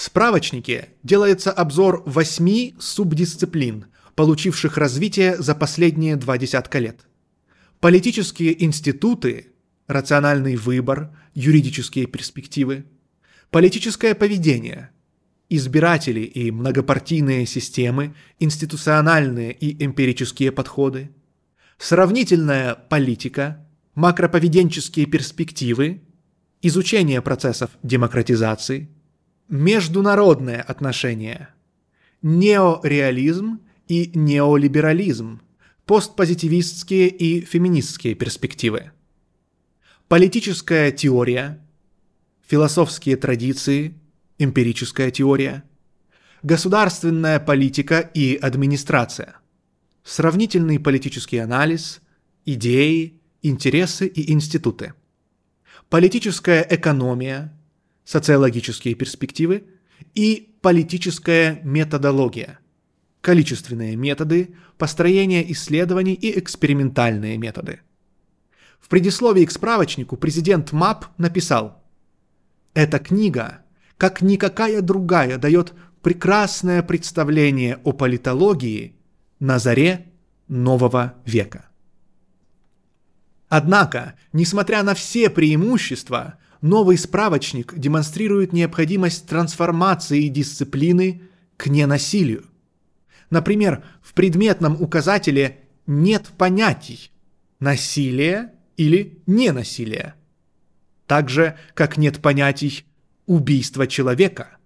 В справочнике делается обзор восьми субдисциплин, получивших развитие за последние два десятка лет. Политические институты, рациональный выбор, юридические перспективы, политическое поведение, избиратели и многопартийные системы, институциональные и эмпирические подходы, сравнительная политика, макроповеденческие перспективы, изучение процессов демократизации – Международные отношения. Неореализм и неолиберализм. Постпозитивистские и феминистские перспективы. Политическая теория. Философские традиции. Эмпирическая теория. Государственная политика и администрация. Сравнительный политический анализ. Идеи, интересы и институты. Политическая экономия – социологические перспективы и политическая методология, количественные методы, построение исследований и экспериментальные методы. В предисловии к справочнику президент МАП написал «Эта книга, как никакая другая, дает прекрасное представление о политологии на заре нового века». Однако, несмотря на все преимущества, новый справочник демонстрирует необходимость трансформации дисциплины к ненасилию. Например, в предметном указателе нет понятий «насилие» или «ненасилие», так же, как нет понятий «убийство человека»,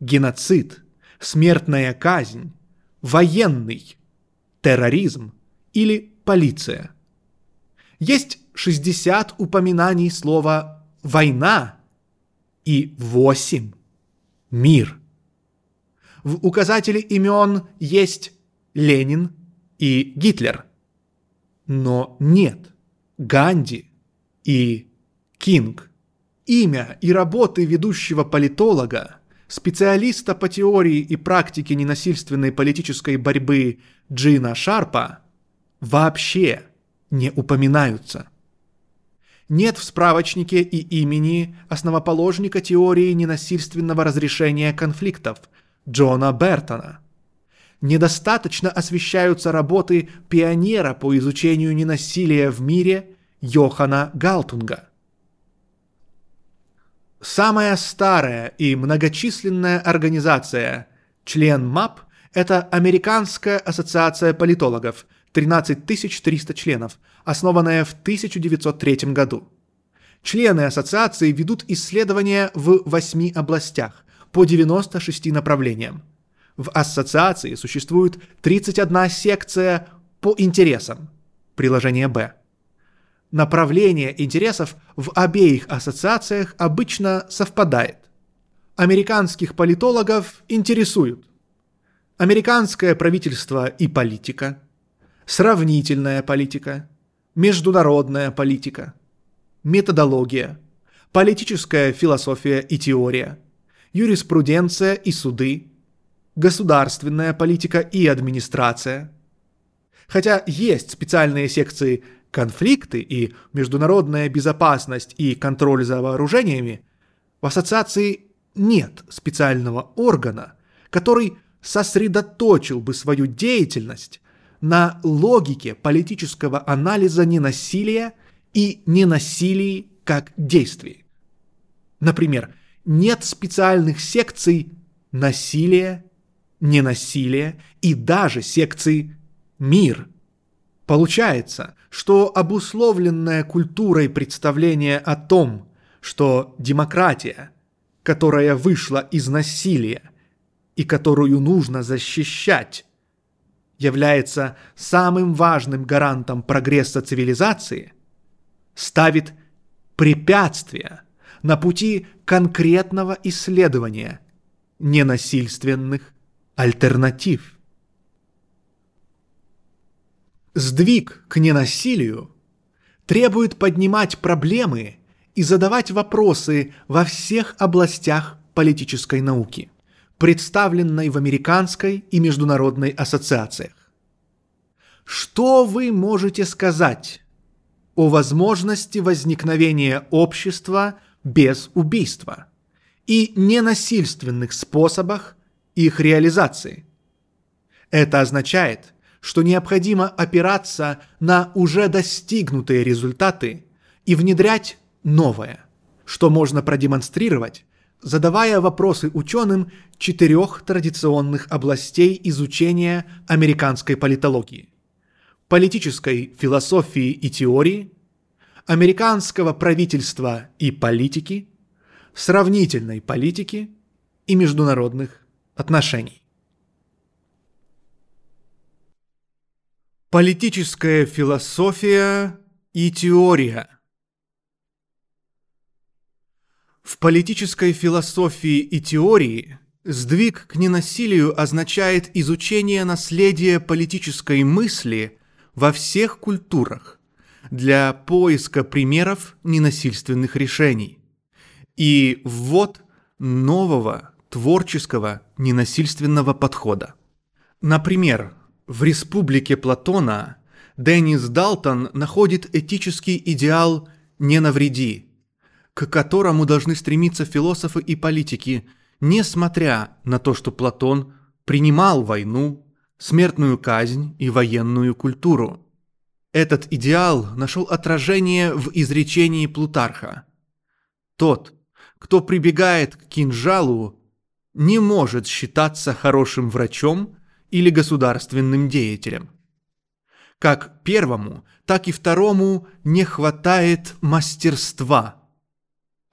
«геноцид», «смертная казнь», «военный», «терроризм» или «полиция». Есть 60 упоминаний слова «война» и 8 «мир». В указателе имен есть Ленин и Гитлер. Но нет Ганди и Кинг. Имя и работы ведущего политолога, специалиста по теории и практике ненасильственной политической борьбы Джина Шарпа вообще не упоминаются. Нет в справочнике и имени основоположника теории ненасильственного разрешения конфликтов Джона Бертона. Недостаточно освещаются работы пионера по изучению ненасилия в мире Йохана Галтунга. Самая старая и многочисленная организация, член МАП, это Американская ассоциация политологов, 13 300 членов, основанная в 1903 году. Члены ассоциации ведут исследования в восьми областях по 96 направлениям. В ассоциации существует 31 секция по интересам, приложение Б. Направление интересов в обеих ассоциациях обычно совпадает. Американских политологов интересуют американское правительство и политика – сравнительная политика, международная политика, методология, политическая философия и теория, юриспруденция и суды, государственная политика и администрация. Хотя есть специальные секции конфликты и международная безопасность и контроль за вооружениями, в ассоциации нет специального органа, который сосредоточил бы свою деятельность на логике политического анализа ненасилия и ненасилии как действий. Например, нет специальных секций насилия, ненасилия и даже секций мир. Получается, что обусловленное культурой представление о том, что демократия, которая вышла из насилия и которую нужно защищать, является самым важным гарантом прогресса цивилизации, ставит препятствия на пути конкретного исследования ненасильственных альтернатив. Сдвиг к ненасилию требует поднимать проблемы и задавать вопросы во всех областях политической науки представленной в американской и международной ассоциациях. Что вы можете сказать о возможности возникновения общества без убийства и ненасильственных способах их реализации? Это означает, что необходимо опираться на уже достигнутые результаты и внедрять новое, что можно продемонстрировать задавая вопросы ученым четырех традиционных областей изучения американской политологии – политической философии и теории, американского правительства и политики, сравнительной политики и международных отношений. Политическая философия и теория – В политической философии и теории сдвиг к ненасилию означает изучение наследия политической мысли во всех культурах для поиска примеров ненасильственных решений и ввод нового творческого ненасильственного подхода. Например, в «Республике Платона» Деннис Далтон находит этический идеал «не навреди», к которому должны стремиться философы и политики, несмотря на то, что Платон принимал войну, смертную казнь и военную культуру. Этот идеал нашел отражение в изречении Плутарха. Тот, кто прибегает к кинжалу, не может считаться хорошим врачом или государственным деятелем. Как первому, так и второму не хватает мастерства.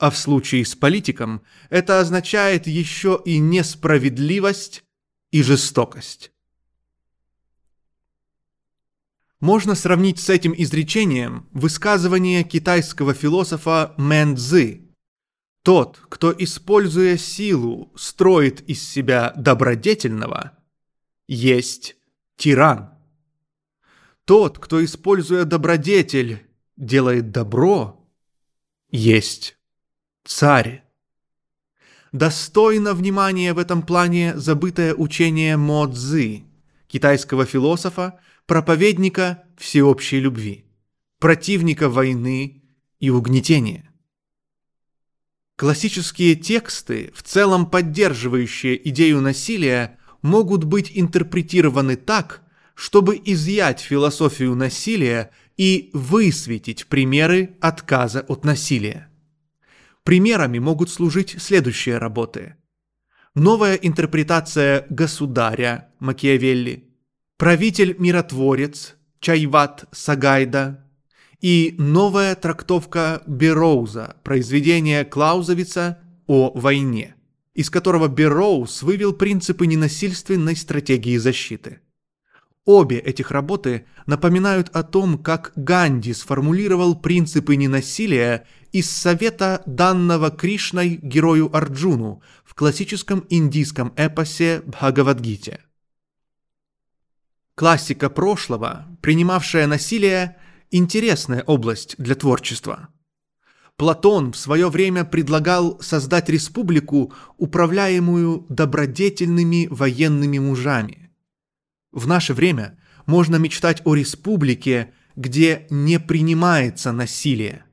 А в случае с политиком это означает еще и несправедливость и жестокость. Можно сравнить с этим изречением высказывание китайского философа Мэн Цзы. Тот, кто, используя силу, строит из себя добродетельного, есть тиран. Тот, кто, используя добродетель, делает добро, есть царь. Достойно внимания в этом плане забытое учение Мо Цзы, китайского философа, проповедника всеобщей любви, противника войны и угнетения. Классические тексты, в целом поддерживающие идею насилия, могут быть интерпретированы так, чтобы изъять философию насилия и высветить примеры отказа от насилия. Примерами могут служить следующие работы. Новая интерпретация государя Макиавелли – правитель-миротворец Чайват Сагайда и новая трактовка Бероуза, произведение Клаузовица о войне, из которого Бероуз вывел принципы ненасильственной стратегии защиты. Обе этих работы напоминают о том, как Ганди сформулировал принципы ненасилия из совета данного Кришной герою Арджуну в классическом индийском эпосе Бхагавадгите – Классика прошлого, принимавшая насилие, интересная область для творчества. Платон в свое время предлагал создать республику, управляемую добродетельными военными мужами. В наше время можно мечтать о республике, где не принимается насилие,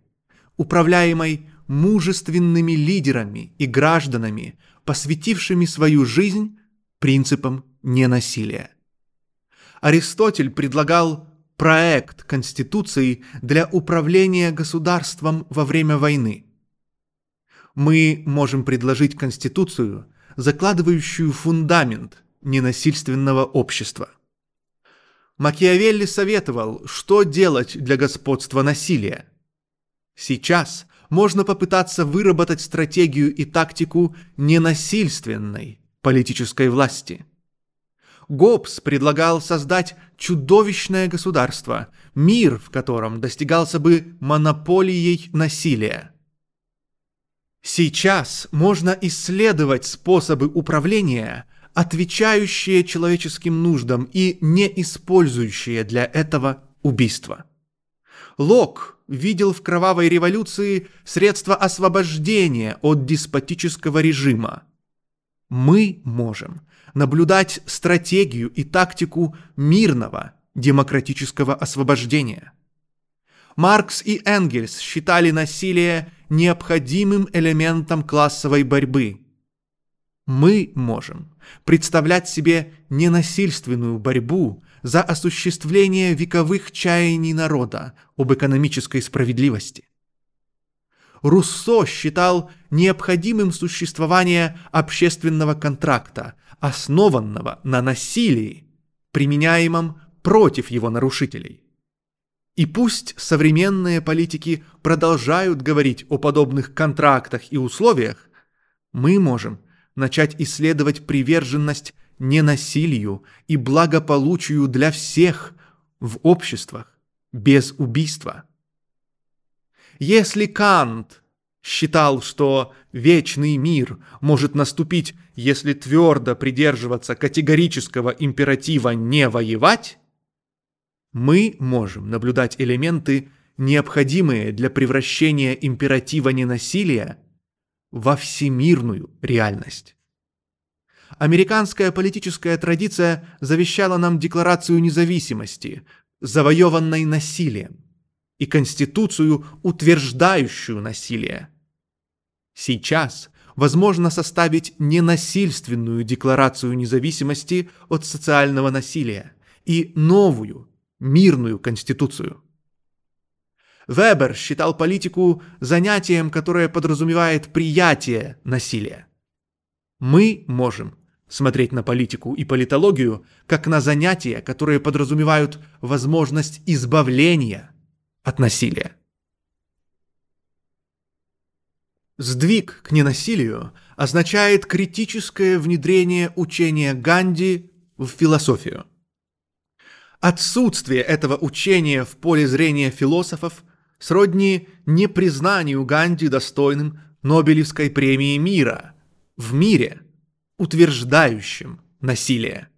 управляемой мужественными лидерами и гражданами, посвятившими свою жизнь принципам ненасилия. Аристотель предлагал проект Конституции для управления государством во время войны. Мы можем предложить Конституцию, закладывающую фундамент ненасильственного общества. Макиавелли советовал, что делать для господства насилия. Сейчас можно попытаться выработать стратегию и тактику ненасильственной политической власти – Гоббс предлагал создать чудовищное государство, мир в котором достигался бы монополией насилия. Сейчас можно исследовать способы управления, отвечающие человеческим нуждам и не использующие для этого убийства. Лок видел в кровавой революции средства освобождения от деспотического режима. Мы можем наблюдать стратегию и тактику мирного демократического освобождения. Маркс и Энгельс считали насилие необходимым элементом классовой борьбы. Мы можем представлять себе ненасильственную борьбу за осуществление вековых чаяний народа об экономической справедливости. Руссо считал необходимым существование общественного контракта, основанного на насилии, применяемом против его нарушителей. И пусть современные политики продолжают говорить о подобных контрактах и условиях, мы можем начать исследовать приверженность ненасилию и благополучию для всех в обществах без убийства. Если Кант считал, что вечный мир может наступить, если твердо придерживаться категорического императива «не воевать», мы можем наблюдать элементы, необходимые для превращения императива ненасилия во всемирную реальность. Американская политическая традиция завещала нам Декларацию независимости, завоеванной насилием, и Конституцию, утверждающую насилие. Сейчас возможно составить ненасильственную декларацию независимости от социального насилия и новую, мирную Конституцию. Вебер считал политику занятием, которое подразумевает приятие насилия. Мы можем смотреть на политику и политологию как на занятия, которые подразумевают возможность избавления от насилия. Сдвиг к ненасилию означает критическое внедрение учения Ганди в философию. Отсутствие этого учения в поле зрения философов сродни непризнанию Ганди достойным Нобелевской премии мира в мире, утверждающем насилие.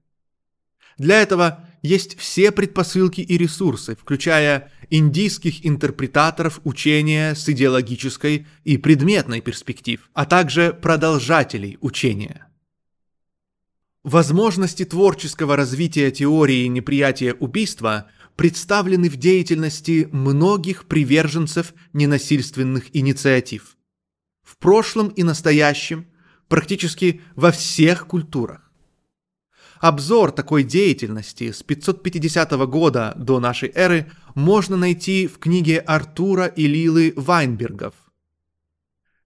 Для этого есть все предпосылки и ресурсы, включая индийских интерпретаторов учения с идеологической и предметной перспектив, а также продолжателей учения. Возможности творческого развития теории неприятия убийства – представлены в деятельности многих приверженцев ненасильственных инициатив. В прошлом и настоящем, практически во всех культурах. Обзор такой деятельности с 550 года до нашей эры можно найти в книге Артура и Лилы Вайнбергов.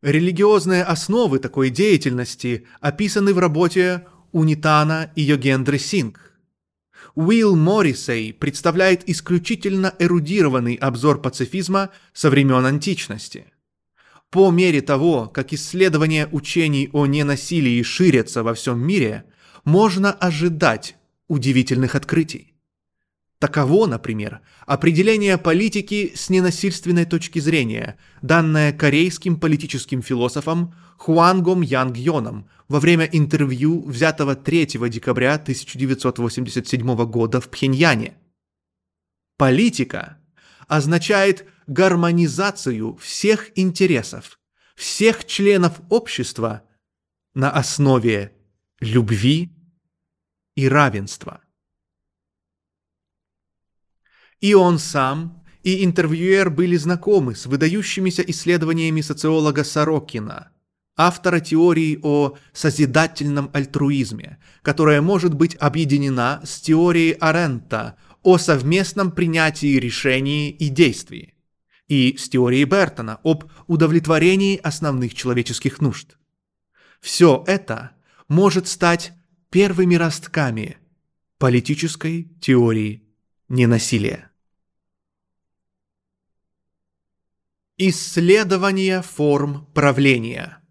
Религиозные основы такой деятельности описаны в работе Унитана и Йогендры Сингх. Уилл Моррисей представляет исключительно эрудированный обзор пацифизма со времен античности. По мере того, как исследования учений о ненасилии ширятся во всем мире, можно ожидать удивительных открытий. Таково, например, определение политики с ненасильственной точки зрения, данное корейским политическим философом Хуангом Янг Йоном во время интервью, взятого 3 декабря 1987 года в Пхеньяне. Политика означает гармонизацию всех интересов, всех членов общества на основе любви и равенства. И он сам, и интервьюер были знакомы с выдающимися исследованиями социолога Сорокина, автора теории о созидательном альтруизме, которая может быть объединена с теорией Арента о совместном принятии решений и действий, и с теорией Бертона об удовлетворении основных человеческих нужд. Все это может стать первыми ростками политической теории ненасилия. Исследование форм правления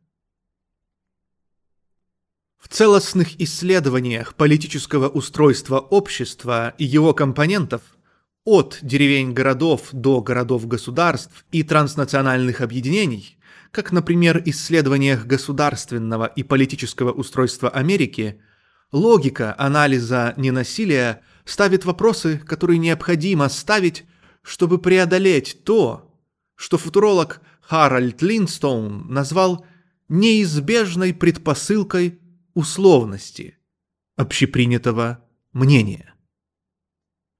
В целостных исследованиях политического устройства общества и его компонентов от деревень-городов до городов-государств и транснациональных объединений, как, например, исследованиях государственного и политического устройства Америки, логика анализа ненасилия ставит вопросы, которые необходимо ставить, чтобы преодолеть то, что футуролог Харальд Линстоун назвал неизбежной предпосылкой условности общепринятого мнения.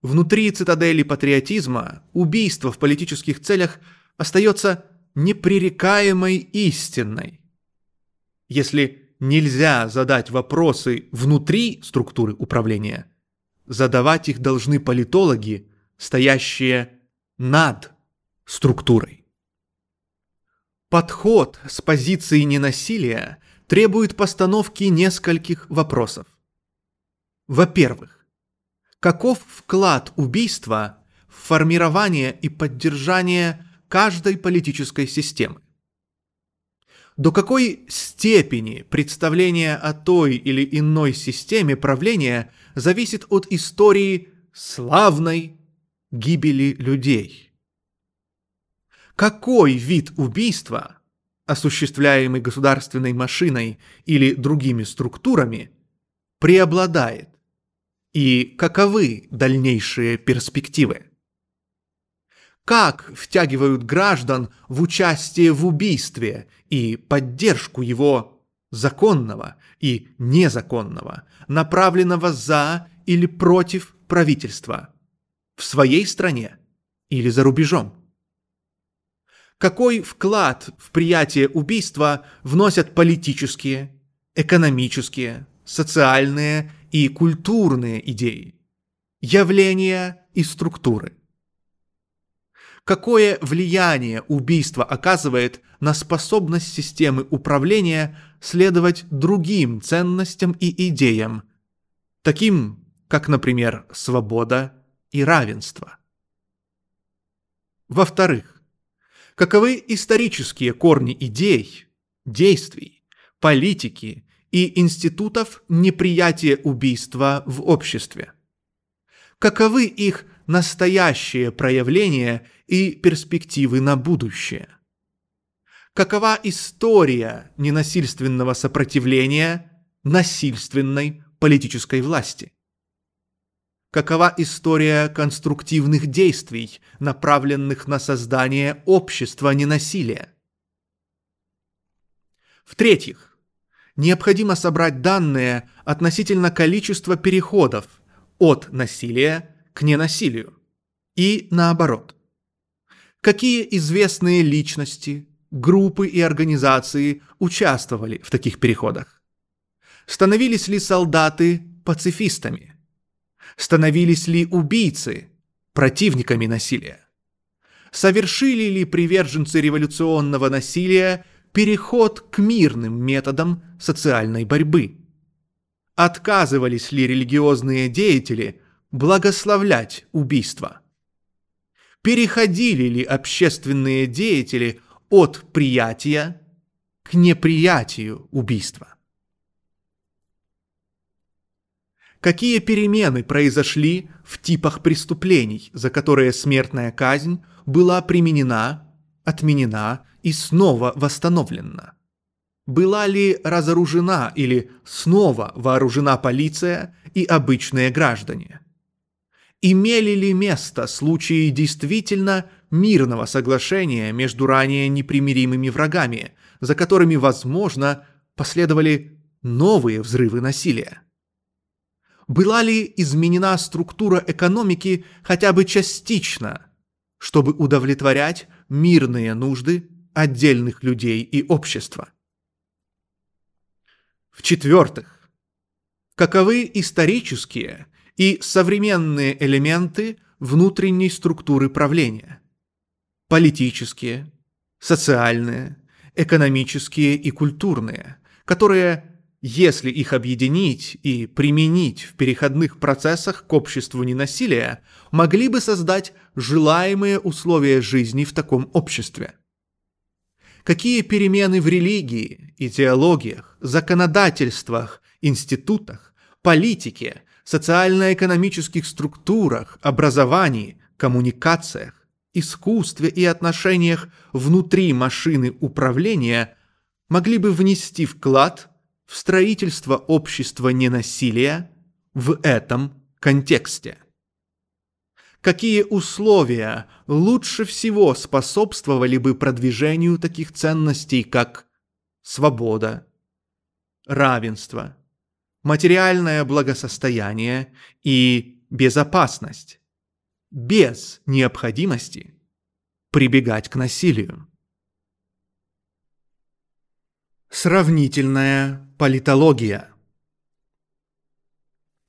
Внутри цитадели патриотизма убийство в политических целях остается непререкаемой истинной. Если нельзя задать вопросы внутри структуры управления, задавать их должны политологи, стоящие над структурой. Подход с позиции ненасилия требует постановки нескольких вопросов. Во-первых, каков вклад убийства в формирование и поддержание каждой политической системы? До какой степени представление о той или иной системе правления зависит от истории славной гибели людей – какой вид убийства, осуществляемый государственной машиной или другими структурами, преобладает и каковы дальнейшие перспективы. Как втягивают граждан в участие в убийстве и поддержку его законного и незаконного, направленного за или против правительства – в своей стране или за рубежом? Какой вклад в приятие убийства вносят политические, экономические, социальные и культурные идеи, явления и структуры? Какое влияние убийство оказывает на способность системы управления следовать другим ценностям и идеям, таким как, например, свобода и равенство? Во-вторых, каковы исторические корни идей, действий, политики и институтов неприятия убийства в обществе? Каковы их настоящее проявление и перспективы на будущее? Какова история ненасильственного сопротивления насильственной политической власти? Какова история конструктивных действий, направленных на создание общества ненасилия? В-третьих, необходимо собрать данные относительно количества переходов от насилия к ненасилию и наоборот. Какие известные личности, группы и организации участвовали в таких переходах? Становились ли солдаты пацифистами? Становились ли убийцы противниками насилия? Совершили ли приверженцы революционного насилия переход к мирным методам социальной борьбы? Отказывались ли религиозные деятели благословлять убийства? Переходили ли общественные деятели от приятия к неприятию убийства? Какие перемены произошли в типах преступлений, за которые смертная казнь была применена, отменена и снова восстановлена. Была ли разоружена или снова вооружена полиция и обычные граждане? Имели ли место случаи действительно мирного соглашения между ранее непримиримыми врагами, за которыми, возможно, последовали новые взрывы насилия? Была ли изменена структура экономики хотя бы частично, чтобы удовлетворять мирные нужды отдельных людей и общества. В-четвертых, каковы исторические и современные элементы внутренней структуры правления? Политические, социальные, экономические и культурные, которые если их объединить и применить в переходных процессах к обществу ненасилия, могли бы создать желаемые условия жизни в таком обществе. Какие перемены в религии, идеологиях, законодательствах, институтах, политике, социально-экономических структурах, образовании, коммуникациях, искусстве и отношениях внутри машины управления могли бы внести вклад – в строительство общества ненасилия в этом контексте. Какие условия лучше всего способствовали бы продвижению таких ценностей, как свобода, равенство, материальное благосостояние и безопасность, без необходимости прибегать к насилию? Сравнительная политология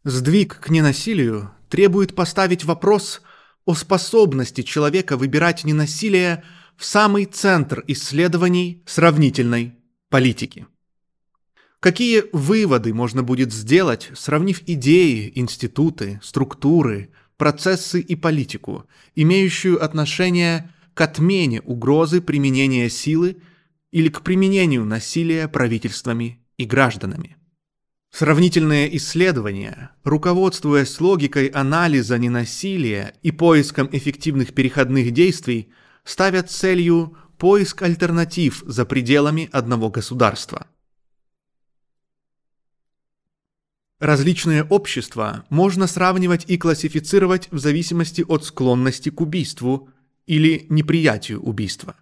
Сдвиг к ненасилию требует поставить вопрос о способности человека выбирать ненасилие в самый центр исследований сравнительной политики. Какие выводы можно будет сделать, сравнив идеи, институты, структуры, процессы и политику, имеющую отношение к отмене угрозы применения силы – или к применению насилия правительствами и гражданами. Сравнительные исследования, руководствуясь логикой анализа ненасилия и поиском эффективных переходных действий, ставят целью поиск альтернатив за пределами одного государства. Различные общества можно сравнивать и классифицировать в зависимости от склонности к убийству или неприятию убийства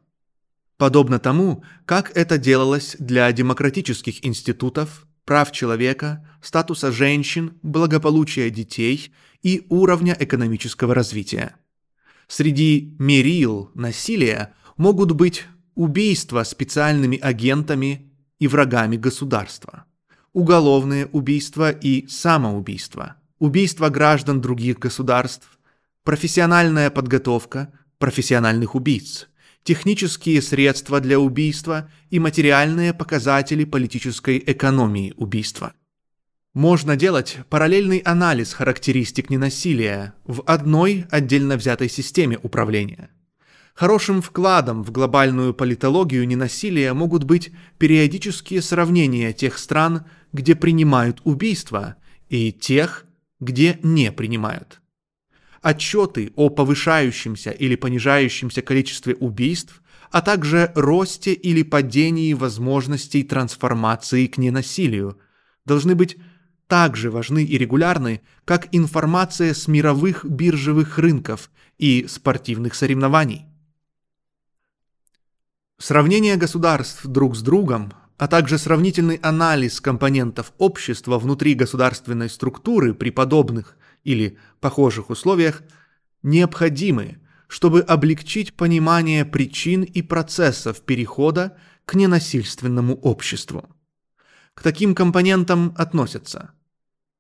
подобно тому, как это делалось для демократических институтов прав человека, статуса женщин, благополучия детей и уровня экономического развития. Среди мерил насилия могут быть убийства специальными агентами и врагами государства, уголовные убийства и самоубийства, убийства граждан других государств, профессиональная подготовка профессиональных убийц, технические средства для убийства и материальные показатели политической экономии убийства. Можно делать параллельный анализ характеристик ненасилия в одной отдельно взятой системе управления. Хорошим вкладом в глобальную политологию ненасилия могут быть периодические сравнения тех стран, где принимают убийства, и тех, где не принимают отчеты о повышающемся или понижающемся количестве убийств, а также росте или падении возможностей трансформации к ненасилию, должны быть так же важны и регулярны, как информация с мировых биржевых рынков и спортивных соревнований. Сравнение государств друг с другом, а также сравнительный анализ компонентов общества внутри государственной структуры при подобных или похожих условиях необходимы, чтобы облегчить понимание причин и процессов перехода к ненасильственному обществу. К таким компонентам относятся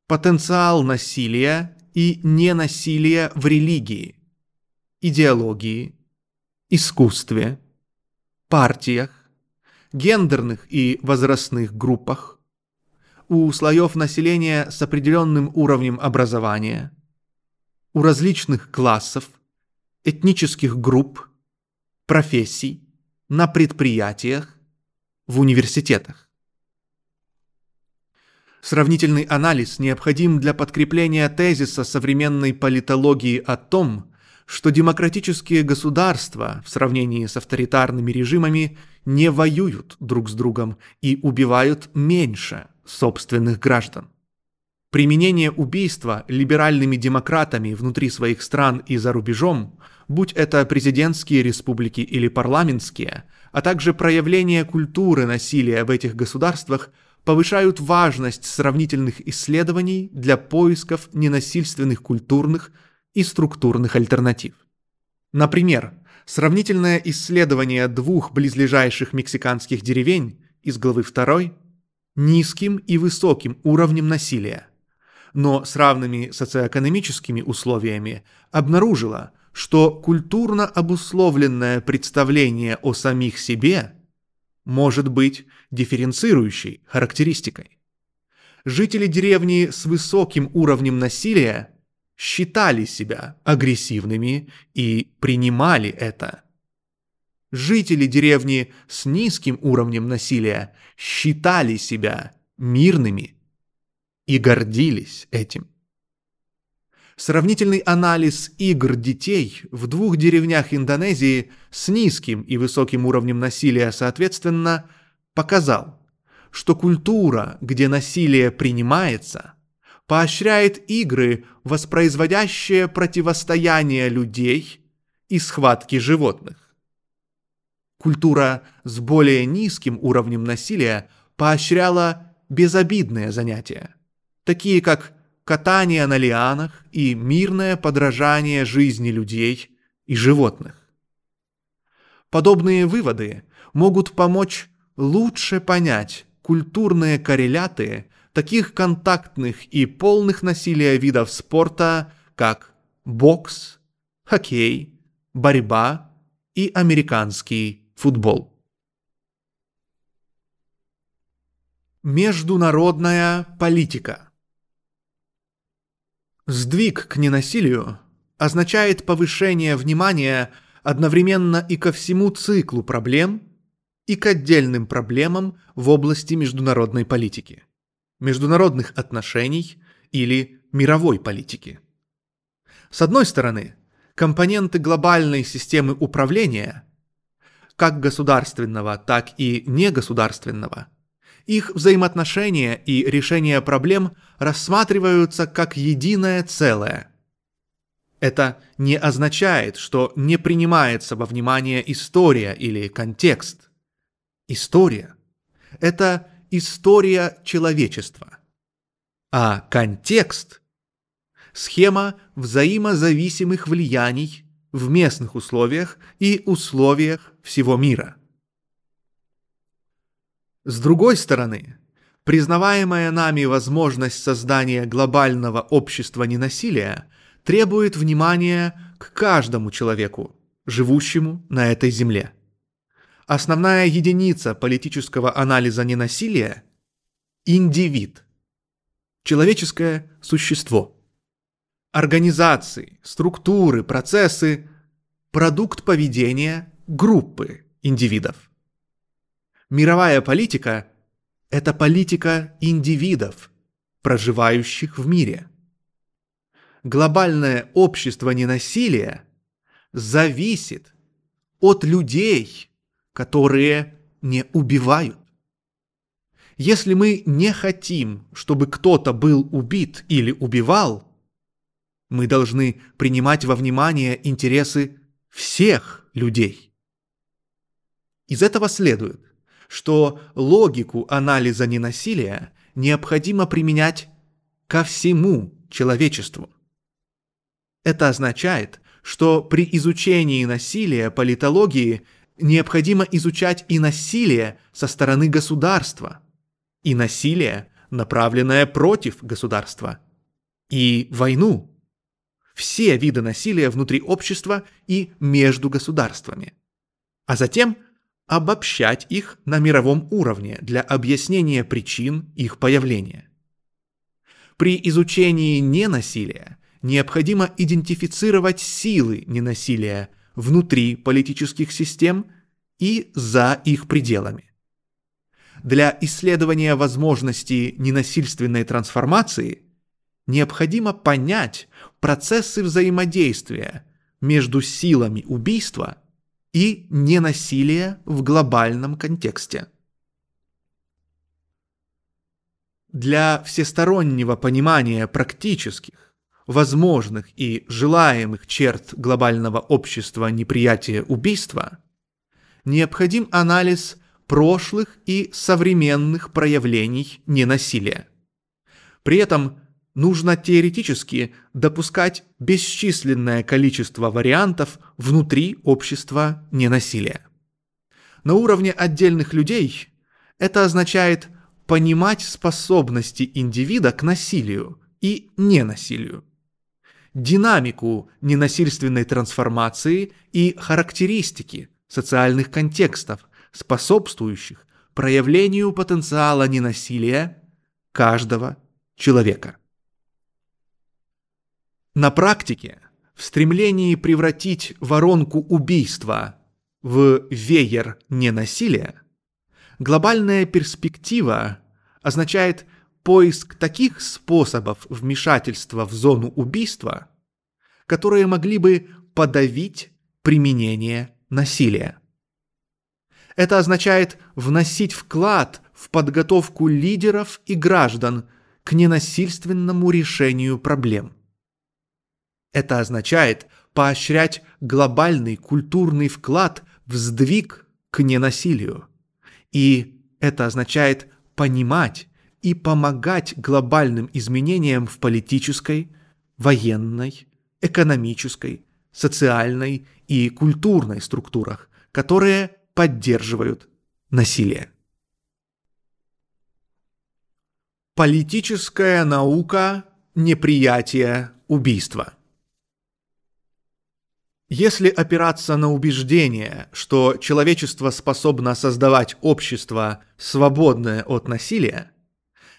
потенциал насилия и ненасилия в религии, идеологии, искусстве, партиях, гендерных и возрастных группах, у слоев населения с определенным уровнем образования, у различных классов, этнических групп, профессий, на предприятиях, в университетах. Сравнительный анализ необходим для подкрепления тезиса современной политологии о том, что демократические государства в сравнении с авторитарными режимами не воюют друг с другом и убивают меньше собственных граждан. Применение убийства либеральными демократами внутри своих стран и за рубежом, будь это президентские республики или парламентские, а также проявление культуры насилия в этих государствах повышают важность сравнительных исследований для поисков ненасильственных культурных и структурных альтернатив. Например, сравнительное исследование двух близлежащих мексиканских деревень из главы 2 низким и высоким уровнем насилия, но с равными социоэкономическими условиями обнаружила, что культурно обусловленное представление о самих себе может быть дифференцирующей характеристикой. Жители деревни с высоким уровнем насилия считали себя агрессивными и принимали это. Жители деревни с низким уровнем насилия считали себя мирными и гордились этим. Сравнительный анализ игр детей в двух деревнях Индонезии с низким и высоким уровнем насилия соответственно показал, что культура, где насилие принимается – поощряет игры, воспроизводящие противостояние людей и схватки животных. Культура с более низким уровнем насилия поощряла безобидные занятия, такие как катание на лианах и мирное подражание жизни людей и животных. Подобные выводы могут помочь лучше понять культурные корреляты таких контактных и полных насилия видов спорта, как бокс, хоккей, борьба и американский футбол. Международная политика Сдвиг к ненасилию означает повышение внимания одновременно и ко всему циклу проблем, и к отдельным проблемам в области международной политики международных отношений или мировой политики. С одной стороны, компоненты глобальной системы управления, как государственного, так и негосударственного, их взаимоотношения и решение проблем рассматриваются как единое целое. Это не означает, что не принимается во внимание история или контекст. История – это история человечества, а контекст – схема взаимозависимых влияний в местных условиях и условиях всего мира. С другой стороны, признаваемая нами возможность создания глобального общества ненасилия требует внимания к каждому человеку, живущему на этой земле. Основная единица политического анализа ненасилия – индивид, человеческое существо. Организации, структуры, процессы – продукт поведения группы индивидов. Мировая политика – это политика индивидов, проживающих в мире. Глобальное общество ненасилия зависит от людей – которые не убивают. Если мы не хотим, чтобы кто-то был убит или убивал, мы должны принимать во внимание интересы всех людей. Из этого следует, что логику анализа ненасилия необходимо применять ко всему человечеству. Это означает, что при изучении насилия политологии необходимо изучать и насилие со стороны государства, и насилие, направленное против государства, и войну. Все виды насилия внутри общества и между государствами. А затем обобщать их на мировом уровне для объяснения причин их появления. При изучении ненасилия необходимо идентифицировать силы ненасилия – внутри политических систем и за их пределами. Для исследования возможности ненасильственной трансформации необходимо понять процессы взаимодействия между силами убийства и ненасилия в глобальном контексте. Для всестороннего понимания практических возможных и желаемых черт глобального общества неприятия убийства, необходим анализ прошлых и современных проявлений ненасилия. При этом нужно теоретически допускать бесчисленное количество вариантов внутри общества ненасилия. На уровне отдельных людей это означает понимать способности индивида к насилию и ненасилию динамику ненасильственной трансформации и характеристики социальных контекстов, способствующих проявлению потенциала ненасилия каждого человека. На практике, в стремлении превратить воронку убийства в веер ненасилия, глобальная перспектива означает поиск таких способов вмешательства в зону убийства, которые могли бы подавить применение насилия. Это означает вносить вклад в подготовку лидеров и граждан к ненасильственному решению проблем. Это означает поощрять глобальный культурный вклад в сдвиг к ненасилию. И это означает понимать и помогать глобальным изменениям в политической, военной, экономической, социальной и культурной структурах, которые поддерживают насилие. Политическая наука неприятия убийства. Если опираться на убеждение, что человечество способно создавать общество, свободное от насилия,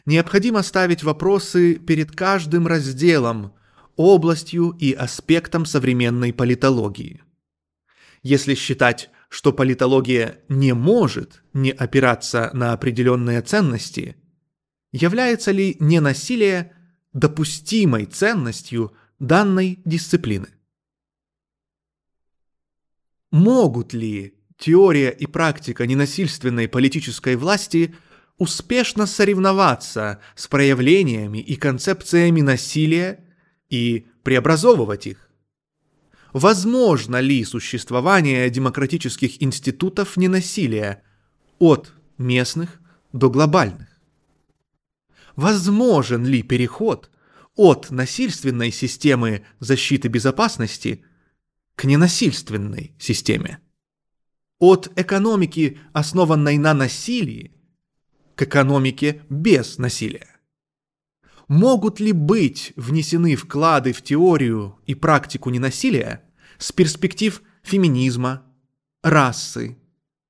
необходимо ставить вопросы перед каждым разделом, областью и аспектом современной политологии. Если считать, что политология не может не опираться на определенные ценности, является ли ненасилие допустимой ценностью данной дисциплины? Могут ли теория и практика ненасильственной политической власти – успешно соревноваться с проявлениями и концепциями насилия и преобразовывать их? Возможно ли существование демократических институтов ненасилия от местных до глобальных? Возможен ли переход от насильственной системы защиты безопасности к ненасильственной системе? От экономики, основанной на насилии, к экономике без насилия? Могут ли быть внесены вклады в теорию и практику ненасилия с перспектив феминизма, расы,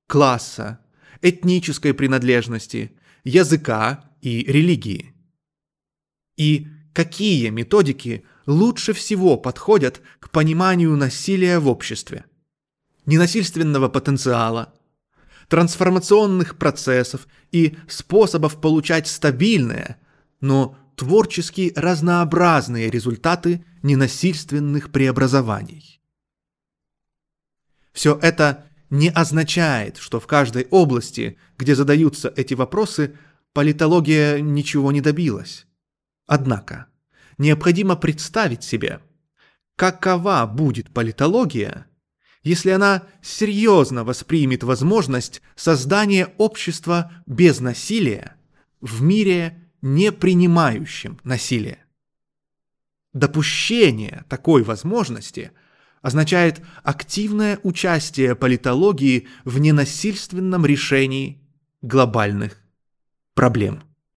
класса, этнической принадлежности, языка и религии? И какие методики лучше всего подходят к пониманию насилия в обществе? Ненасильственного потенциала, трансформационных процессов и способов получать стабильное, но творчески разнообразные результаты ненасильственных преобразований. Все это не означает, что в каждой области, где задаются эти вопросы, политология ничего не добилась. Однако, необходимо представить себе, какова будет политология, если она серьезно воспримет возможность создания общества без насилия в мире не принимающим насилие. Допущение такой возможности означает активное участие политологии в ненасильственном решении глобальных проблем.